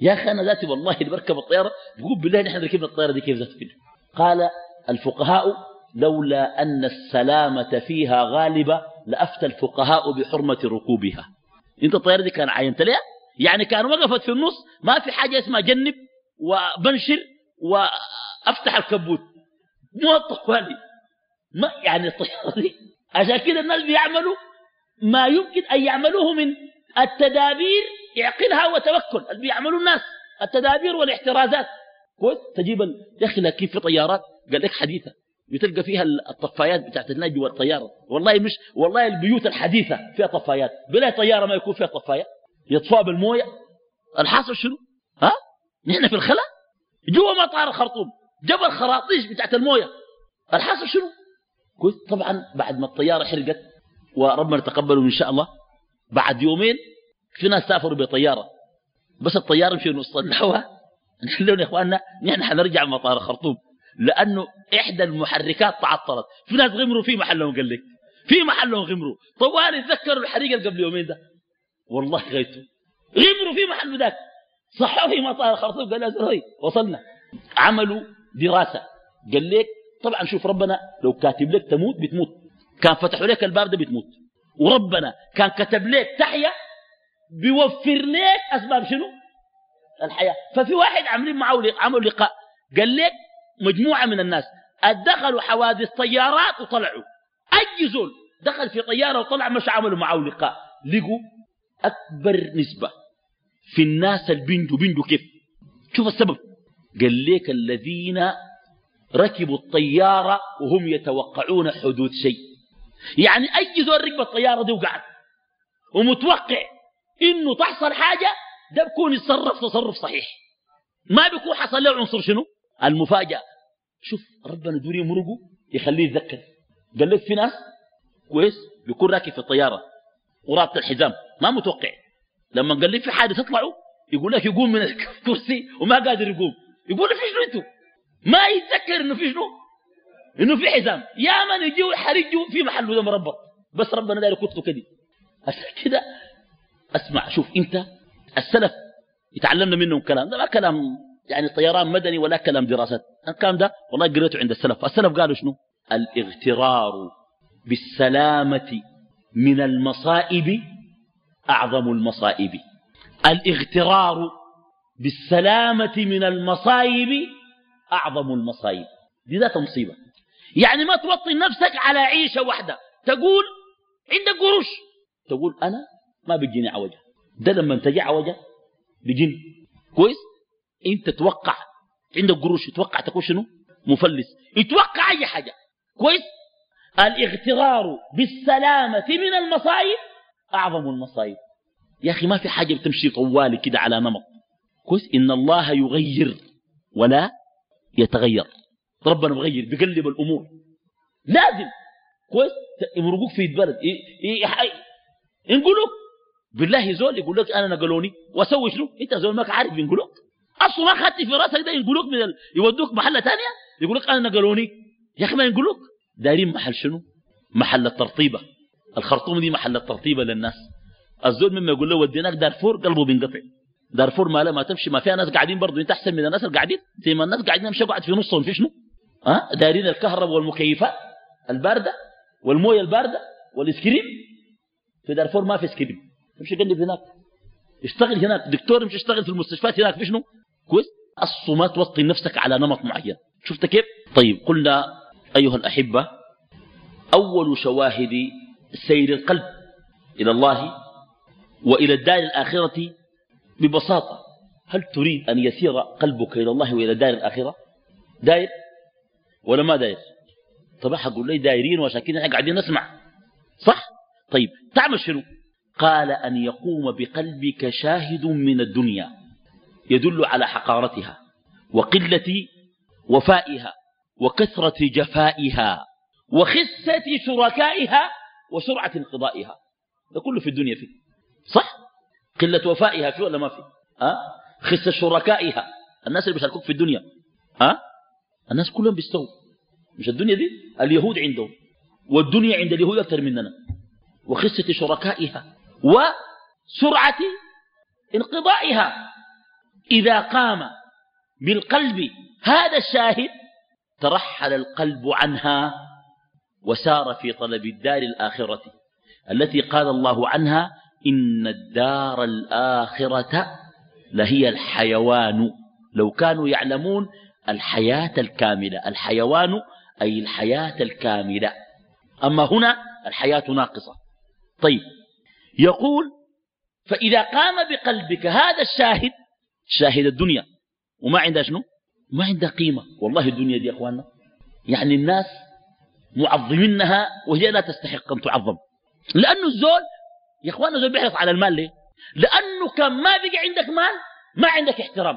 يا أخي أنا ذاتي والله اللي بركب الطيارة بقول بالله نحن ركبنا الطيارة دي كيف ذاتي قال الفقهاء لولا أن السلامة فيها غالبة لأفتى الفقهاء بحرمة ركوبها. انت الطيارة دي كان عينت لها؟ يعني كان وقفت في النص ما في حاجة اسمها جنب وبنشر وأفتح الكبوت. مو الطوالي ما يعني الطيارة دي. عشان كده الناس بيعملوا ما يمكن أن يعملوه من التدابير يعقلها وتوكل. اللي بيعملوا الناس التدابير والاحترازات. كويس؟ تجيب يا أخي لكن في طيارات؟ قال لك حديثة. بتلقى فيها الطفايات بتاعت الناس جوا الطيارة والله مش والله البيوت الحديثة فيها طفايات. بلا طيارة ما يكون فيها طفايات يطفى بالمويه الحاصل شنو؟ ها؟ نحن في الخلا؟ جوا مطار الخرطوم. جبل خراطيش بتاعت الموية. الحاصل شنو؟ كويس طبعا بعد ما الطيارة حرقت وربنا تقبلوا إن شاء الله بعد يومين في ناس سافروا بطيارة. بس الطيارة مشي نص لهم يا إخواننا نحن حنرجع مطار الخرطوم. لأنه إحدى المحركات تعطلت. في ناس غمروا في محلهم قال لك. في محلهم غمروا. طوال تذكروا الحريقة اللي قبل يومين ده؟ والله غيته. غمروا في محل ذاك. صحوا في مطار الخرطوم قال له وصلنا. عملوا دراسة. قال لك طبعا شوف ربنا لو كاتب لك تموت بتموت. كان فتحوا لك الباب ده بتموت. وربنا كان كتب لك تحيا بيوفر لك أسباب شنو؟ الحياة. ففي واحد عاملين معه عملوا لقاء. قال لك مجموعة من الناس. دخلوا حوادث طيارات وطلعوا. أي زول دخل في طيارة وطلع مش عملوا معه لقاء. لقوا أكبر نسبة في الناس البنجو بنجو كيف؟ شوف السبب. قال لك الذين ركبوا الطيارة وهم يتوقعون حدوث شيء. يعني أي زول ركب الطيارة دي وقعد. ومتوقع إنه تحصل حاجة ده بكون يتصرف تصرف صحيح. ما بيكون حصل له عنصر شنو؟ المفاجأة. شوف ربنا دوري مرقه يخليه يتذكر قال لك في ناس كويس؟ بيكون راكب في الطيارة ورابط الحزام. ما متوقع. لما قال لي في حاجة تطلعوا يقول لك يقوم من الكرسي وما قادر يقوم. يقول في شنو أنتوا؟ ما يتذكر إنه في شنو؟ إنه في حزام. يا من يجيوا يحرجوا في محله ده مربط. بس ربنا داير كتله كده. عشان كده أسمع. شوف انت السلف يتعلمنا منهم كلام. ده ما كلام يعني طيران مدني ولا كلام دراسات الكلام ده والله قريته عند السلف. السلف قالوا شنو؟ الاغترار بالسلامة من المصائب أعظم المصائب. الاغترار بالسلامة من المصائب أعظم المصائب. دي ذات مصيبة. يعني ما توطن نفسك على عيشة واحدة. تقول عندك قروش. تقول أنا ما بيجيني عوجة. ده لما تجي عوجة بيجيني. كويس؟ انت توقع عندك قروش يتوقع تكون شنو؟ مفلس. يتوقع أي حاجة. كويس؟ الاغترار بالسلامة من المصائب أعظم المصائب يا أخي ما في حاجة بتمشي طوالي كده على نمط. كويس؟ إن الله يغير ولا يتغير. ربنا بغير بيقلب الأمور. لازم. كويس؟ يمرقوك في البلد. ينقلوك. بالله زول يقول لك أنا نقلوني. وأسوي شنو؟ أنت زول ما عارف ينقلوك. أصلا ما خدت في رأسك ده ينقلوك من ال... يودوك محلة ثانية يقول لك أنا نقلوني. يا أخي ما ينقلوك. دايرين محل شنو؟ محل الترطيبة. الخرطوم دي محل الترطيبة للناس. الزول مما يقول له وديناك دارفور قلبه بينقطع. دارفور ما ما تمشي. ما فيها ناس قاعدين برضه أنت أحسن من الناس اللي قاعدين. زي ما الناس قاعدين يمشي قاعد في نصهم في شنو؟ ها؟ دايرين الكهرباء والمكيفات الباردة والموية الباردة والإسكريم. في دارفور ما في إسكريم. يمشي قلب هناك. اشتغل هناك. دكتور يمشي يشتغل في المستشفيات هناك. في شنو؟ كويس؟ أصلا ما توطي نفسك على نمط معين. شفت كيف؟ طيب قلنا أيها الأحبة أول شواهد سير القلب إلى الله وإلى الدار الآخرة ببساطة. هل تريد أن يسير قلبك إلى الله وإلى الدار الآخرة؟ داير؟ ولا ما داير؟ طب حقول لي دايرين وعشان كده إحنا قاعدين نسمع. صح؟ طيب تعمل شنو؟ قال أن يقوم بقلبك شاهد من الدنيا. يدل على حقارتها وقلة وفائها وكثرة جفائها وخسة شركائها وسرعة انقضائها. ده كله في الدنيا فيه. صح؟ قلة وفائها في ولا ما في؟ أه؟ خسة شركائها. الناس اللي بيشاركوك في الدنيا. أه؟ الناس كلهم بيستووا مش الدنيا دي؟ اليهود عندهم. والدنيا عند اليهود أكثر مننا. وخسة شركائها وسرعة انقضائها. إذا قام بالقلب هذا الشاهد ترحل القلب عنها وسار في طلب الدار الآخرة التي قال الله عنها إن الدار الآخرة لهي الحيوان. لو كانوا يعلمون الحياة الكاملة الحيوان أي الحياة الكاملة. أما هنا الحياة ناقصة. طيب يقول فإذا قام بقلبك هذا الشاهد شاهد الدنيا. وما عندها شنو؟ ما عندها قيمة. والله الدنيا دي يا أخواننا يعني الناس معظمينها وهي لا تستحق أن تعظم. لأنه الزول يا أخواننا الزول بيحرص على المال ليه؟ لأنه كان ما بقى عندك مال ما عندك احترام.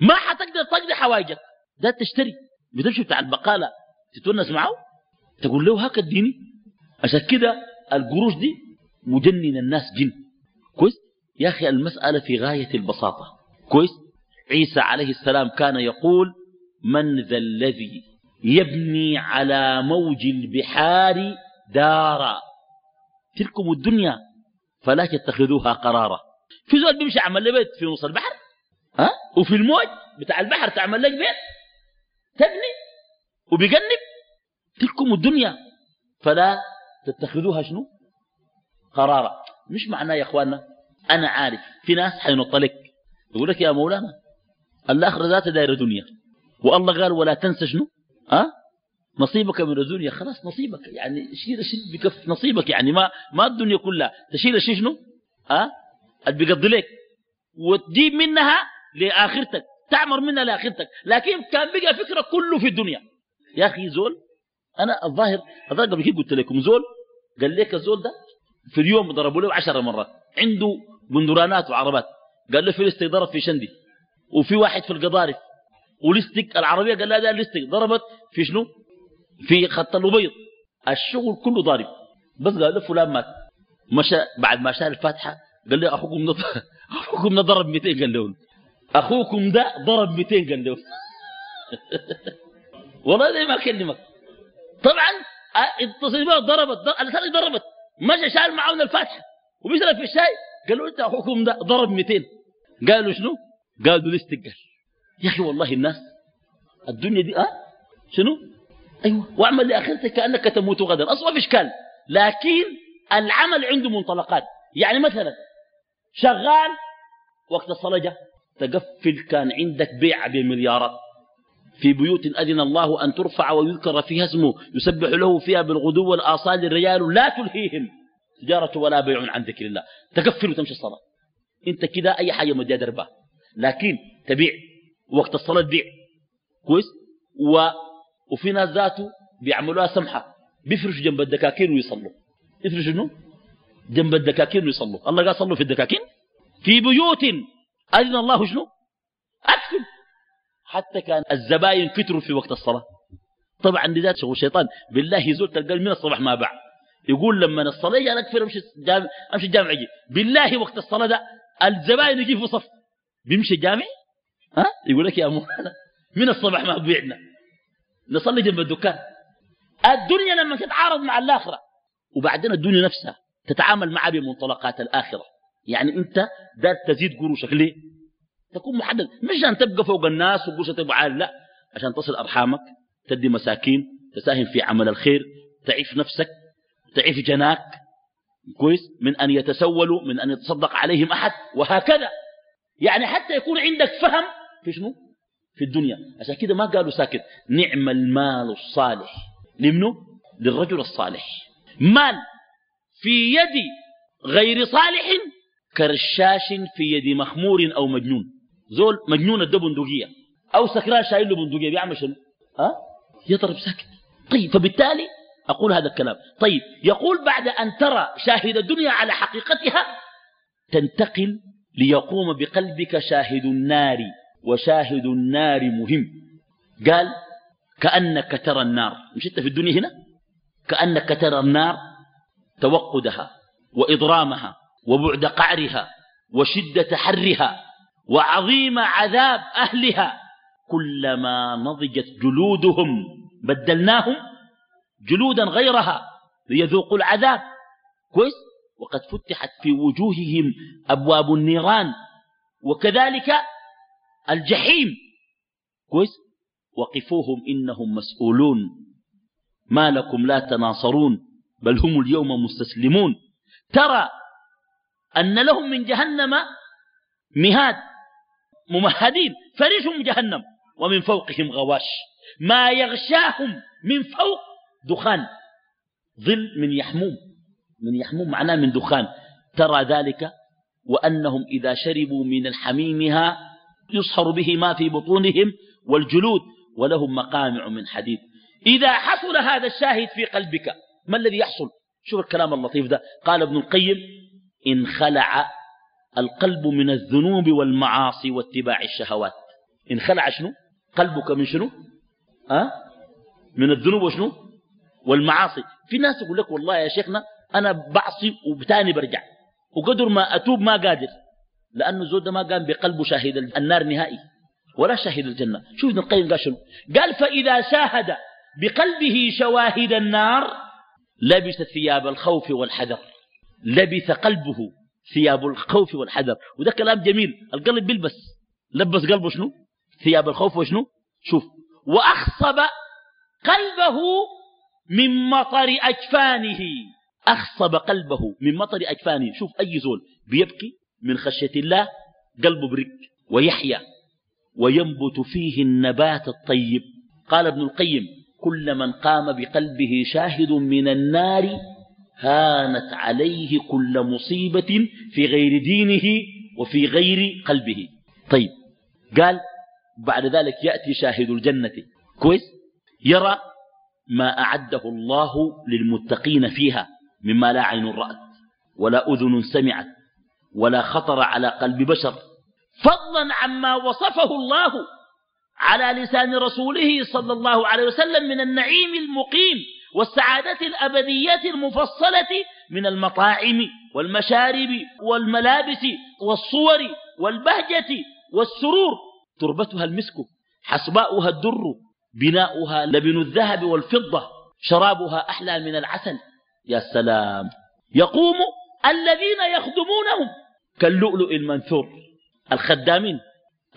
ما حتقدر تقضي حوايجك ده تشتري. بتمشي بتاع البقالة؟ تتونس معه تقول له هاك اديني. عشان كده القروش دي مجنن الناس جن. كويس؟ يا أخي المسألة في غاية البساطة. كويس. عيسى عليه السلام كان يقول من ذا الذي يبني على موج البحار دارا؟ تلكم الدنيا فلا تتخذوها قرارا. في زول بيمشي عمل له بيت في نص البحر ها؟ وفي الموج بتاع البحر تعمل لك بيت تبني وبيجنب. تلكم الدنيا فلا تتخذوها شنو؟ قرارا. مش معناه يا إخواننا أنا عارف في ناس حينطلق يقول لك يا مولانا الآخرة ذات دايرة دنيا. والله قال ولا تنسى شنو؟ أه؟ نصيبك من الدنيا. خلاص نصيبك. يعني شيل الشيء بكف نصيبك. يعني ما ما الدنيا كلها. تشيل الشيء شنو؟ ها؟ أه؟ بيقضي لك. وتجيب منها لآخرتك. تعمر منها لآخرتك. لكن كان بقى فكرة كله في الدنيا. يا أخي زول أنا الظاهر الظاهر قبل كده قلت لكم زول قال لك الزول ده في اليوم ضربوا له عشر مرات. عنده بندرانات وعربات. قال له في لستك ضرب في شندي وفي واحد في القضارف ولستك العربية قال لا ده لستك ضربت في شنو؟ في خط الأبيض. الشغل كله ضارب. بس قال له فلان مات. مشى بعد ما شال الفاتحة قال له أخوكم ده أخوكم ده ضرب 200 قال له أخوكم ده ضرب 200 قال له والله زي ما أكلمك. طبعا اتصل بها ضربت الأسئلة ضربت. مشى شال معاون الفاتحة وبيشرب في الشاي. قالوا إنت اخوكم ده ضرب 200 قالوا شنو؟ قالوا لستك قال. يا أخي والله الناس الدنيا دي آه شنو؟ أيوه. واعمل لاخرتك كأنك تموت غدا. أصلا في اشكال لكن العمل عنده منطلقات. يعني مثلا شغال وقت الصلاة تقفل كان عندك بيع بمليارات. في بيوت أذن الله أن ترفع ويذكر فيها اسمه. يسبح له فيها بالغدو والآصال الرجال لا تلهيهم. تجارة ولا بيع عن ذكر الله. تقفل وتمشي الصلاة. انت كده أي حاجة مديها دربها لكن تبيع وقت الصلاة بيع كويس؟ و... وفي ناس ذاته بيعملوها سمحة. بيفرشوا جنب الدكاكين ويصلوا. يفرشوا شنو؟ جنب الدكاكين ويصلوا. الله قال صلوا في الدكاكين؟ في بيوت. أذن الله شنو؟ أكفل حتى كان الزباين كتروا في وقت الصلاة. طبعا لذات شغل الشيطان. بالله يزول تلقى من الصباح ما باع. يقول لما الصلاة يجي أنا أكفر أمشي الجامع أمشي الجامع يجي. بالله وقت الصلاة ده الزباين يجي في صف. بيمشي الجامع؟ ها؟ يقول لك يا مولانا من الصباح ما بيعنا؟ نصلي جنب الدكان. الدنيا لما تتعارض مع الآخرة وبعدين الدنيا نفسها تتعامل معها بمنطلقات الآخرة. يعني أنت دار تزيد قروشك. ليه؟ تكون محدد. مش عشان تبقى فوق الناس وقروشك تبقى عال لا. عشان تصل أرحامك تدي مساكين تساهم في عمل الخير تعيش نفسك تعيش جناك كويس؟ من أن يتسولوا من أن يتصدق عليهم أحد وهكذا. يعني حتى يكون عندك فهم في شنو؟ في الدنيا. عشان كده ما قالوا ساكت نعم المال الصالح. لمنه للرجل الصالح. مال في يد غير صالح كرشاش في يد مخمور أو مجنون. زول مجنون الدب بندقية. أو سكران شايل له بندقية بيعمل شنو؟ ها؟ يضرب ساكت. طيب فبالتالي أقول هذا الكلام. طيب يقول بعد أن ترى شاهد الدنيا على حقيقتها تنتقل ليقوم بقلبك شاهد النار وشاهد النار مهم. قال كأنك ترى النار. مش أنت في الدنيا هنا؟ كأنك ترى النار توقدها وإضرامها وبعد قعرها وشدة حرها وعظيم عذاب أهلها كلما نضجت جلودهم بدلناهم جلودا غيرها ليذوقوا العذاب. كويس؟ وقد فتحت في وجوههم أبواب النيران وكذلك الجحيم. كويس؟ وقفوهم إنهم مسؤولون. ما لكم لا تناصرون بل هم اليوم مستسلمون. ترى أن لهم من جهنم مهاد ممهدين فريشهم جهنم ومن فوقهم غواش. ما يغشاهم من فوق دخان ظل من يحموم من يحموم معناه من دخان. ترى ذلك وأنهم إذا شربوا من الحميمها يصهر به ما في بطونهم والجلود ولهم مقامع من حديد. إذا حصل هذا الشاهد في قلبك ما الذي يحصل؟ شوف الكلام اللطيف ده. قال ابن القيم إن خلع القلب من الذنوب والمعاصي واتباع الشهوات. إن خلع شنو؟ قلبك من شنو؟ أه؟ من الذنوب وشنو؟ والمعاصي. في ناس يقول لك والله يا شيخنا أنا بعصي وبتاني برجع. وقدر ما أتوب ما قادر. لأنه ده ما قام بقلبه شاهد النار نهائي. ولا شاهد الجنة. شوف ابن القيم قال شنو؟ قال فإذا شاهد بقلبه شواهد النار لبس ثياب الخوف والحذر. لبث قلبه ثياب الخوف والحذر. وده كلام جميل. القلب بيلبس. لبس قلبه شنو؟ ثياب الخوف وشنو؟ شوف. وأخصب قلبه من مطر أجفانه. أخصب قلبه من مطر أجفانه. شوف أي زول بيبكي من خشية الله قلبه برك ويحيا وينبت فيه النبات الطيب. قال ابن القيم كل من قام بقلبه شاهد من النار هانت عليه كل مصيبة في غير دينه وفي غير قلبه. طيب قال بعد ذلك يأتي شاهد الجنة. كويس؟ يرى ما أعده الله للمتقين فيها مما لا عين رأت ولا أذن سمعت ولا خطر على قلب بشر. فضلا عما وصفه الله على لسان رسوله صلى الله عليه وسلم من النعيم المقيم والسعادة الأبدية المفصلة من المطاعم والمشارب والملابس والصور والبهجة والسرور. تربتها المسك حصباؤها الدر بناؤها لبن الذهب والفضة شرابها أحلى من العسل. يا سلام! يقوم الذين يخدمونهم كاللؤلؤ المنثور. الخدامين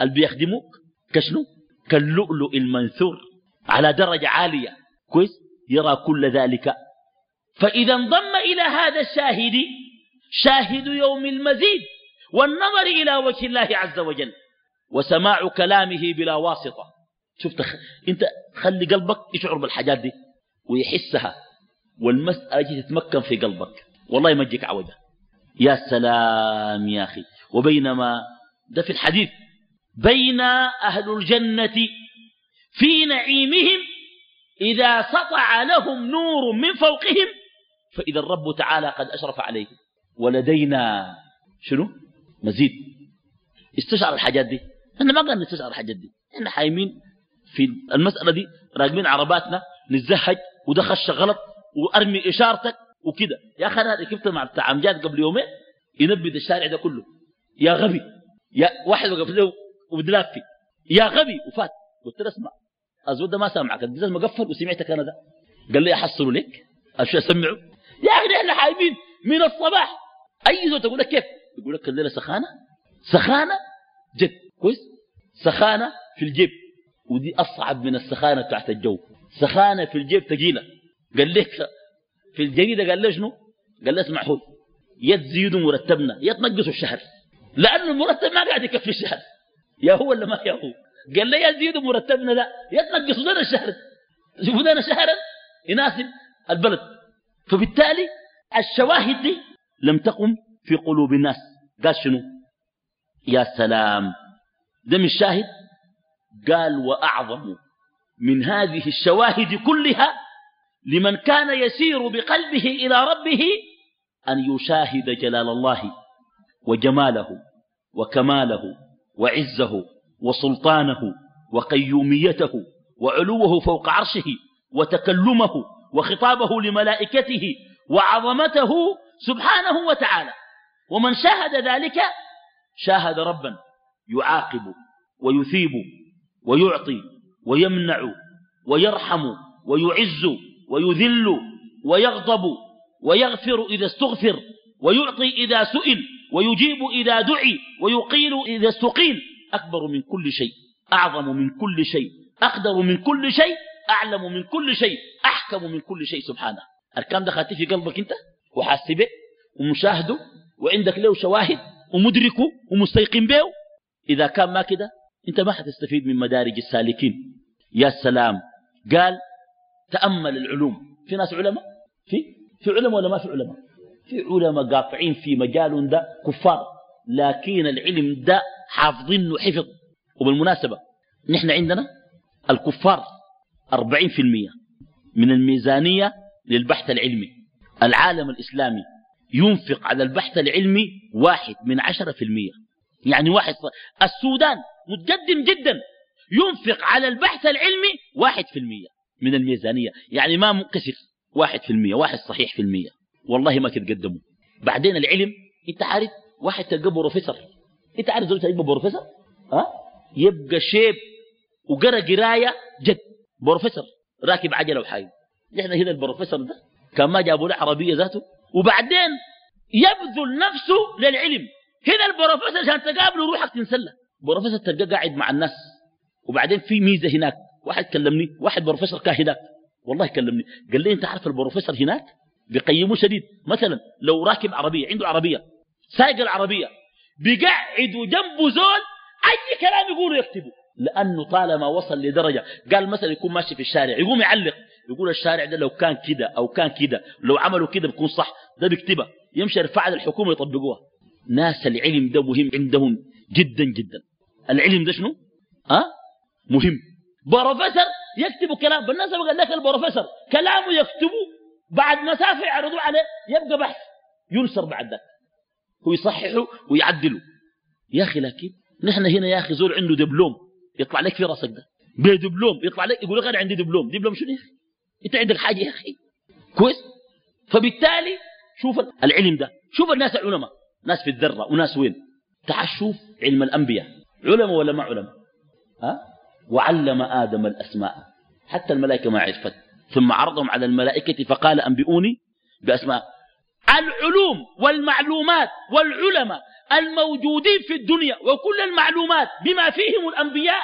اللي بيخدموك؟ كشنو؟ كاللؤلؤ المنثور. على درجة عالية. كويس؟ يرى كل ذلك. فإذا انضم إلى هذا الشاهد شاهد يوم المزيد والنظر إلى وجه الله عز وجل وسماع كلامه بلا واسطة. شفت انت خلي قلبك يشعر بالحاجات دي ويحسها والمسألة تتمكن في قلبك. والله ما تجيك عودة يا سلام يا أخي. وبينما ده في الحديث. بين أهل الجنة في نعيمهم إذا سطع لهم نور من فوقهم فإذا الرب تعالى قد أشرف عليهم. ولدينا شنو؟ مزيد. استشعر الحاجات دي. إحنا ما قلنا نستشعر الحاجات دي. إحنا حايمين في المسألة دي راكبين عرباتنا نتزهج وده خش غلط وأرمي إشارتك وكده. يا أخي أنا ركبت مع بتاع عمجاد قبل يومين ينبذ الشارع ده كله. يا غبي. يا واحد وقف له وبدلافي. يا غبي. وفات. قلت له اسمع الزول ده ما سامعك. الجزاز مقفل وسمعتك أنا ده. قال لي احصله لك؟ اشو أسمعه؟ يا أخي إحنا حايمين من الصباح. أي زول تقول لك كيف؟ يقول لك الليلة سخانة. سخانة؟ جد. كويس؟ سخانة في الجيب. ودي أصعب من السخانة تحت الجو. سخانة في الجيب ثقيله قال لك في الجريدة قال له شنو؟ قال له اسمع خذ يتزيدوا مرتبنا. يتنقصوا الشهر. لأنه المرتب ما قاعد يكفي الشهر. يا هو ولا ما يا هو؟ قال لي يزيدوا مرتبنا لا. يتنقصوا لنا الشهر شوفوا لنا شهرا. يناسب البلد. فبالتالي الشواهد دي لم تقم في قلوب الناس. قال شنو؟ يا سلام. ده مش شاهد قال وأعظم من هذه الشواهد كلها لمن كان يسير بقلبه إلى ربه أن يشاهد جلال الله وجماله وكماله وعزه وسلطانه وقيوميته وعلوه فوق عرشه وتكلمه وخطابه لملائكته وعظمته سبحانه وتعالى. ومن شاهد ذلك شاهد ربا يعاقب ويثيب ويعطي ويمنع ويرحم ويعز ويذل ويغضب ويغفر إذا استغفر ويعطي إذا سئل ويجيب إذا دعي ويقيل إذا استقيل. أكبر من كل شيء أعظم من كل شيء أقدر من كل شيء أعلم من كل شيء أحكم من كل شيء سبحانه. الكلام ده في قلبك أنت؟ وحاسبه ومشاهده وعندك له شواهد ومدركه ومستيقن به. إذا كان ما كده أنت ما حتستفيد من مدارج السالكين. يا سلام. قال تأمل العلوم. في ناس علماء؟ في. في علماء ولا ما في علماء؟ في علماء قاطعين في مجال ده كفار. لكن العلم ده حافظينه حفظ وبالمناسبة نحن عندنا الكفار 40% من الميزانية للبحث العلمي. العالم الإسلامي ينفق على البحث العلمي واحد من عشرة في المية. يعني واحد السودان متقدم جدا. ينفق على البحث العلمي واحد في المية من الميزانية. يعني ما مكسر واحد في المية. واحد صحيح في المية. والله ما تتقدموا. بعدين العلم انت عارف واحد تلقى بروفيسور. انت عارف زول تلقى بروفيسور؟ ها؟ يبقى شيب وقرأ قراية جد. بروفيسور. راكب عجلة وحايد نحن هنا البروفيسور ده كان ما جابوا له عربية ذاته. وبعدين يبذل نفسه للعلم. هنا البروفيسور عشان تقابله روحك تنسلى بروفيسور تلقاه قاعد مع الناس وبعدين في ميزة هناك. واحد كلمني واحد بروفيسور كان هناك. والله كلمني. قال لي أنت عارف البروفيسور هناك؟ بيقيموه شديد. مثلا لو راكب عربية عنده عربية سايق العربية بيقعد جنبه زول أي كلام يقوله يكتبه. لأنه طالما وصل لدرجة قال مثلا يكون ماشي في الشارع يقوم يعلق يقول الشارع ده لو كان كده أو كان كده لو عملوا كده بيكون صح. ده بيكتبها يمشي يرفعها للحكومه يطبقوها. ناس العلم ده مهم عندهم جدا جدا. العلم ده شنو؟ أه؟ مهم. بروفيسور يكتب كلام. بالنسبة قال لك البروفيسور كلامه يكتبه بعد مسافة يعرضوا عليه يبقى بحث. ينشر بعد ذلك هو يصححه ويعدله. يا أخي لكن نحن هنا يا أخي زول عنده دبلوم. يطلع لك في راسك ده. بدبلوم. يطلع لك يقول لك أنا عندي دبلوم. دبلوم شنو يا أخي؟ أنت عندك حاجة يا أخي؟ كويس؟ فبالتالي شوف العلم ده. شوف الناس العلماء. ناس في الذرة وناس وين؟ تعال شوف علم الأنبياء. علماء ولا ما علماء ها؟ وعلم آدم الأسماء. حتى الملائكة ما عرفت. ثم عرضهم على الملائكة فقال أنبئوني بأسماء. العلوم والمعلومات والعلماء الموجودين في الدنيا وكل المعلومات بما فيهم الأنبياء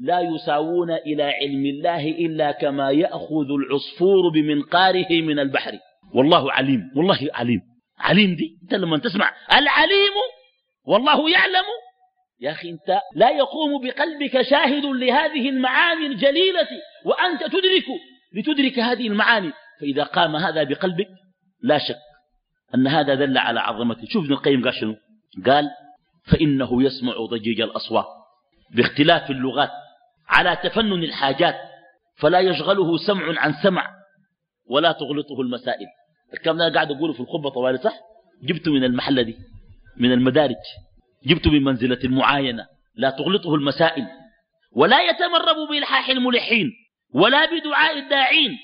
لا يساوون إلى علم الله إلا كما يأخذ العصفور بمنقاره من البحر. والله عليم. والله عليم. عليم دي. أنت لما تسمع العليم والله يعلم يا أخي أنت لا يقوم بقلبك شاهد لهذه المعاني الجليلة وأنت تدرك لتدرك هذه المعاني. فإذا قام هذا بقلبك لا شك أن هذا دل على عظمته. شوف ابن القيم قال شنو؟ قال فإنه يسمع ضجيج الأصوات باختلاف اللغات على تفنن الحاجات فلا يشغله سمع عن سمع ولا تغلطه المسائل. الكلام ده قاعد أقوله في الخطبة طوالي صح؟ جبته من المحلة دي من المدارج. جبته من منزلة المعاينة لا تغلطه المسائل ولا يتمرب بإلحاح الملحين ولا بدعاء الداعين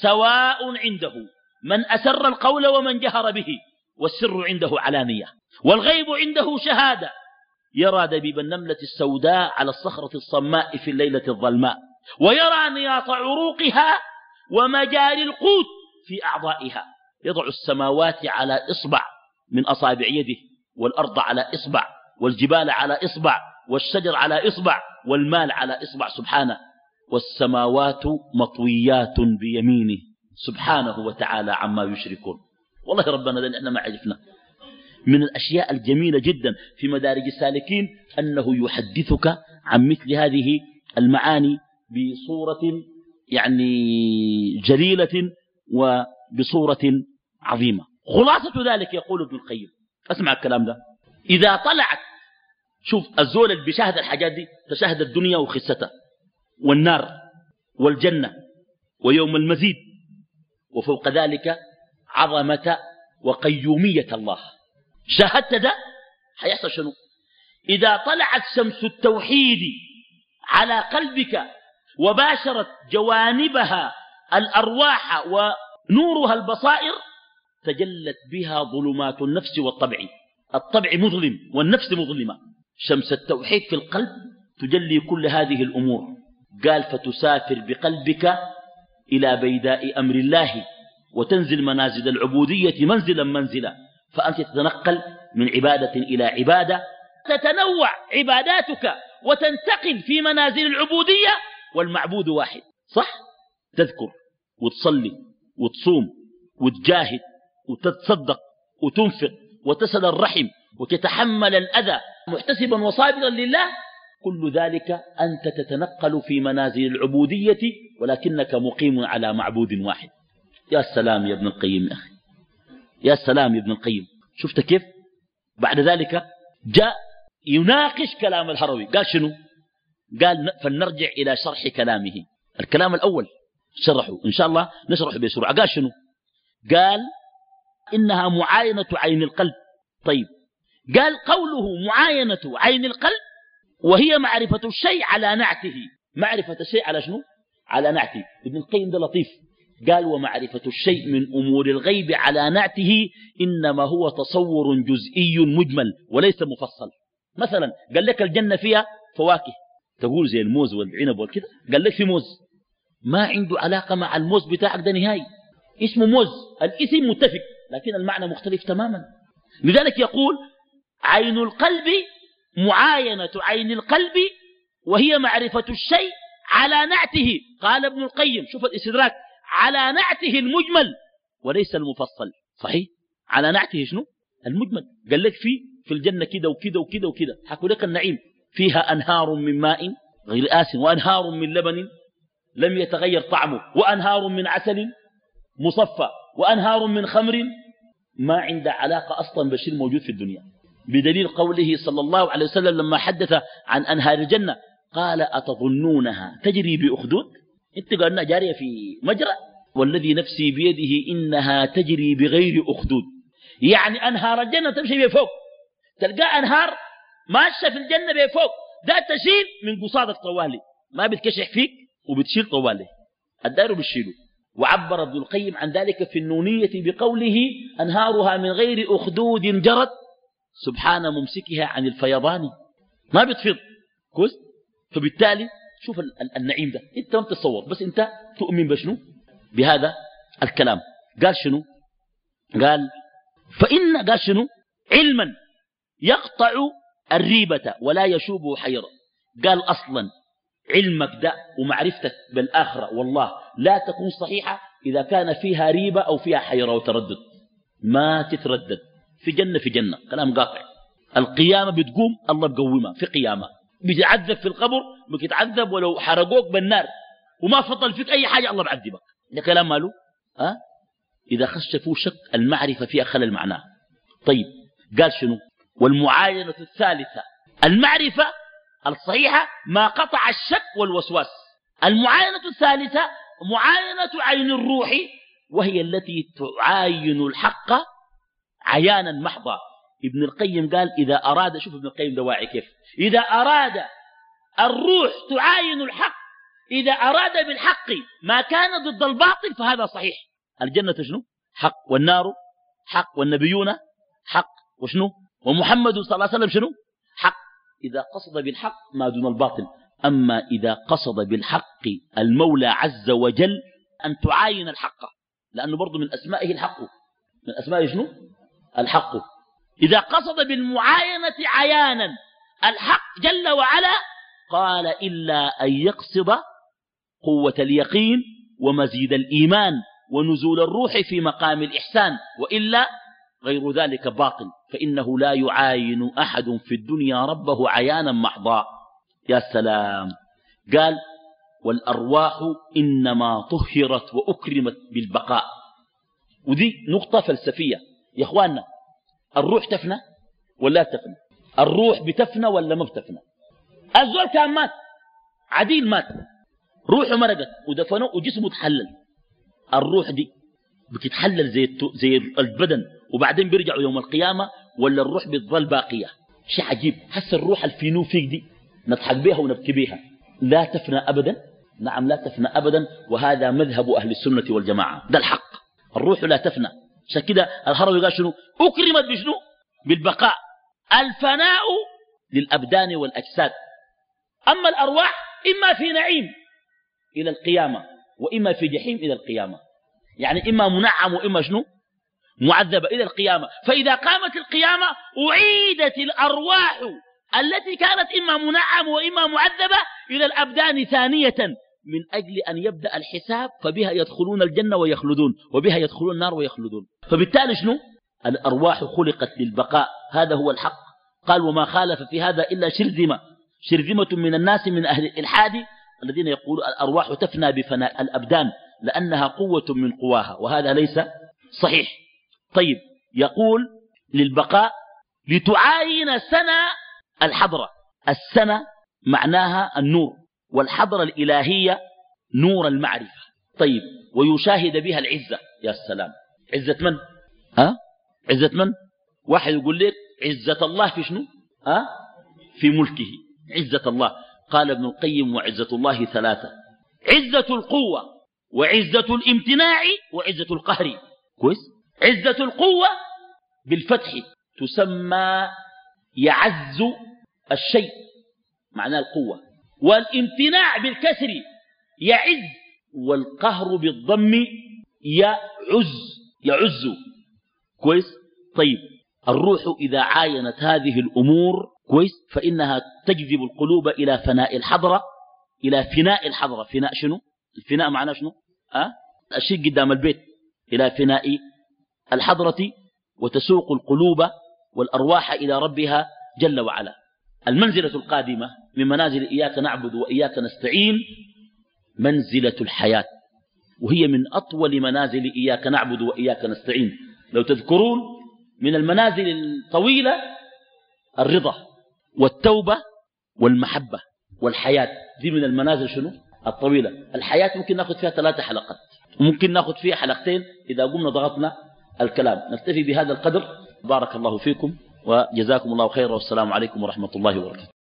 سواء عنده من أسر القول ومن جهر به والسر عنده علانية والغيب عنده شهادة. يرى دبيب النملة السوداء على الصخرة الصماء في الليلة الظلماء ويرى نياط عروقها ومجاري القوت في أعضائها. يضع السماوات على إصبع من أصابع يده والأرض على إصبع. والجبال على إصبع والشجر على إصبع والمال على إصبع سبحانه. والسماوات مطويات بيمينه سبحانه وتعالى عما يشركون. والله ربنا ده إحنا ما عرفنا. من الأشياء الجميلة جدا في مدارج السالكين أنه يحدثك عن مثل هذه المعاني بصورة يعني جليلة وبصورة عظيمة. خلاصة ذلك يقول ابن القيم. أسمع الكلام ده. إذا طلعت شوف الزول اللي بيشاهد الحاجات دي تشاهد الدنيا وخستها والنار والجنة ويوم المزيد. وفوق ذلك عظمة وقيومية الله. شاهدت ده؟ حيحصل شنو؟ إذا طلعت شمس التوحيد على قلبك وباشرت جوانبها الأرواح ونورها البصائر تجلت بها ظلمات النفس والطبع. الطبع مظلم والنفس مظلمة. شمس التوحيد في القلب تجلي كل هذه الأمور. قال فتسافر بقلبك إلى بيداء أمر الله وتنزل منازل العبودية منزلا منزلا. فأنت تتنقل من عبادة إلى عبادة. تتنوع عباداتك وتنتقل في منازل العبودية والمعبود واحد. صح؟ تذكر وتصلي وتصوم وتجاهد وتتصدق وتنفق وتصل الرحم وتتحمل الأذى محتسبا وصابرا لله كل ذلك أنت تتنقل في منازل العبودية ولكنك مقيم على معبود واحد. يا سلام يا ابن القيم يا أخي. يا سلام يا ابن القيم. شفت كيف؟ بعد ذلك جاء يناقش كلام الهروي. قال شنو؟ قال فلنرجع إلى شرح كلامه. الكلام الأول شرحه. إن شاء الله نشرحه بسرعة. قال شنو؟ قال إنها معاينة عين القلب. طيب قال قوله معاينة عين القلب وهي معرفة الشيء على نعته. معرفة الشيء على شنو؟ على نعته. ابن القيم ده لطيف. قال ومعرفة الشيء من أمور الغيب على نعته إنما هو تصور جزئي مجمل وليس مفصل. مثلا قال لك الجنة فيها فواكه. تقول زي الموز والعنب والكذا قال لك في موز. ما عنده علاقة مع الموز بتاعك ده نهائي. اسمه موز. الاسم متفق لكن المعنى مختلف تماما. لذلك يقول عين القلب معاينة عين القلب وهي معرفة الشيء على نعته. قال ابن القيم شوف الإستدراك على نعته المجمل وليس المفصل. صحيح؟ على نعته شنو؟ المجمل. قال لك في في الجنة كده وكده وكده وكده. حكوا لك النعيم. فيها أنهار من ماء غير آس وأنهار من لبن لم يتغير طعمه وأنهار من عسل مصفى وأنهار من خمر ما عند علاقة أصلا بشيء موجود في الدنيا. بدليل قوله صلى الله عليه وسلم لما حدث عن أنهار الجنة قال أتظنونها تجري بأخدود؟ إنت قالنا جارية في مجرى والذي نفسي بيده إنها تجري بغير أخدود. يعني أنهار الجنة تمشي بفوق تلقى أنهار ماشية في الجنة بفوق ده تشيل من قصاد طوالي ما بتكشح فيك وبتشيل طوالي. الدار بتشيله. وعبر ابن القيم عن ذلك في النونية بقوله أنهارها من غير أخدود جرت سبحان ممسكها عن الفيضان. ما بتفيض. كويس؟ فبالتالي شوف النعيم ده. انت ما تتصور بس انت تؤمن بشنو؟ بهذا الكلام. قال شنو؟ قال فإن قال شنو؟ علما يقطع الريبة ولا يشوبه حيرة قال أصلا علمك ده ومعرفتك بالآخرة والله لا تكون صحيحة إذا كان فيها ريبة أو فيها حيرة وتردد. ما تتردد. في جنة في جنة. كلام قاطع. القيامة بتقوم الله بقومها في قيامة. بتعذب في القبر بتتعذب ولو حرقوك بالنار. وما فضل فيك أي حاجة الله بعذبك. ده كلام ماله؟ أه؟ إذا خش فيه شك المعرفة فيها خلل معناه. طيب قال شنو؟ والمعاينة الثالثة. المعرفة الصحيحة ما قطع الشك والوسواس. المعاينة الثالثة معاينة عين الروح وهي التي تعاين الحق عيانا محضا ابن القيم قال إذا أراد شوف ابن القيم دواعي كيف. إذا أراد الروح تعاين الحق إذا أراد بالحق ما كان ضد الباطل فهذا صحيح. الجنة شنو؟ حق والنار حق والنبيون حق وشنو؟ ومحمد صلى الله عليه وسلم شنو؟ حق. إذا قصد بالحق ما دون الباطل. أما إذا قصد بالحق المولى عز وجل أن تعاين الحق لأنه برضو من أسمائه الحق. من أسمائه شنو؟ الحق. إذا قصد بالمعاينة عيانا الحق جل وعلا قال إلا أن يقصد قوة اليقين ومزيد الإيمان ونزول الروح في مقام الإحسان وإلا غير ذلك باطل فإنه لا يعاين أحد في الدنيا ربه عيانا محضا. يا سلام. قال والأرواح إنما طهرت وأكرمت بالبقاء. ودي نقطة فلسفية. يا إخواننا الروح تفنى ولا تفنى؟ الروح بتفنى ولا ما بتفنى؟ الزول كان مات عديل مات روحه مرقت ودفنوه وجسمه تحلل. الروح دي بتتحلل زي زي البدن وبعدين بيرجعوا يوم القيامة ولا الروح بتظل باقية؟ شيء عجيب. حس الروح الفينو فيك دي نضحك بها ونبكي بها لا تفنى أبدا. نعم لا تفنى أبدا وهذا مذهب أهل السنة والجماعة. ده الحق. الروح لا تفنى. عشان كده الهروي قال شنو؟ أكرمت بشنو؟ بالبقاء. الفناء للأبدان والأجساد. أما الأرواح إما في نعيم إلى القيامة وإما في جحيم إلى القيامة. يعني إما منعم وإما شنو؟ معذبة إلى القيامة. فإذا قامت القيامة أعيدت الأرواح التي كانت إما منعم وإما معذبة إلى الأبدان ثانية. من أجل أن يبدأ الحساب فبها يدخلون الجنة ويخلدون وبها يدخلون النار ويخلدون. فبالتالي شنو؟ الأرواح خلقت للبقاء هذا هو الحق. قال وما خالف في هذا إلا شرذمة. شرذمة من الناس من أهل الإلحاد الذين يقولون الأرواح تفنى بفناء الأبدان لأنها قوة من قواها. وهذا ليس صحيح. طيب يقول للبقاء لتعاين سنة الحضرة. السنة معناها النور. والحضرة الإلهية نور المعرفة. طيب ويشاهد بها العزة. يا سلام. عزة من؟ ها؟ عزة من؟ واحد يقول لك عزة الله في شنو؟ ها؟ في ملكه. عزة الله. قال ابن القيم وعزة الله ثلاثة. عزة القوة وعزة الامتناع وعزة القهر. كويس؟ عزة القوة بالفتح تسمى يعز الشيء معناه القوة. والامتناع بالكسر يعز والقهر بالضم يعز يعز. كويس؟ طيب. الروح إذا عاينت هذه الأمور كويس؟ فإنها تجذب القلوب إلى فناء الحضرة إلى فناء الحضرة. فناء شنو؟ الفناء معناه شنو؟ أه؟ الشيء قدام البيت. إلى فناء الحضرة وتسوق القلوب والأرواح إلى ربها جل وعلا. المنزلة القادمة من منازل إياك نعبد وإياك نستعين منزلة الحياة. وهي من أطول منازل إياك نعبد وإياك نستعين. لو تذكرون من المنازل الطويلة الرضا والتوبة والمحبة والحياة. دي من المنازل شنو؟ الطويلة. الحياة ممكن ناخذ فيها ثلاثة حلقات. وممكن ناخذ فيها حلقتين إذا قمنا ضغطنا الكلام. نكتفي بهذا القدر. بارك الله فيكم وجزاكم الله خيرا والسلام عليكم ورحمة الله وبركاته.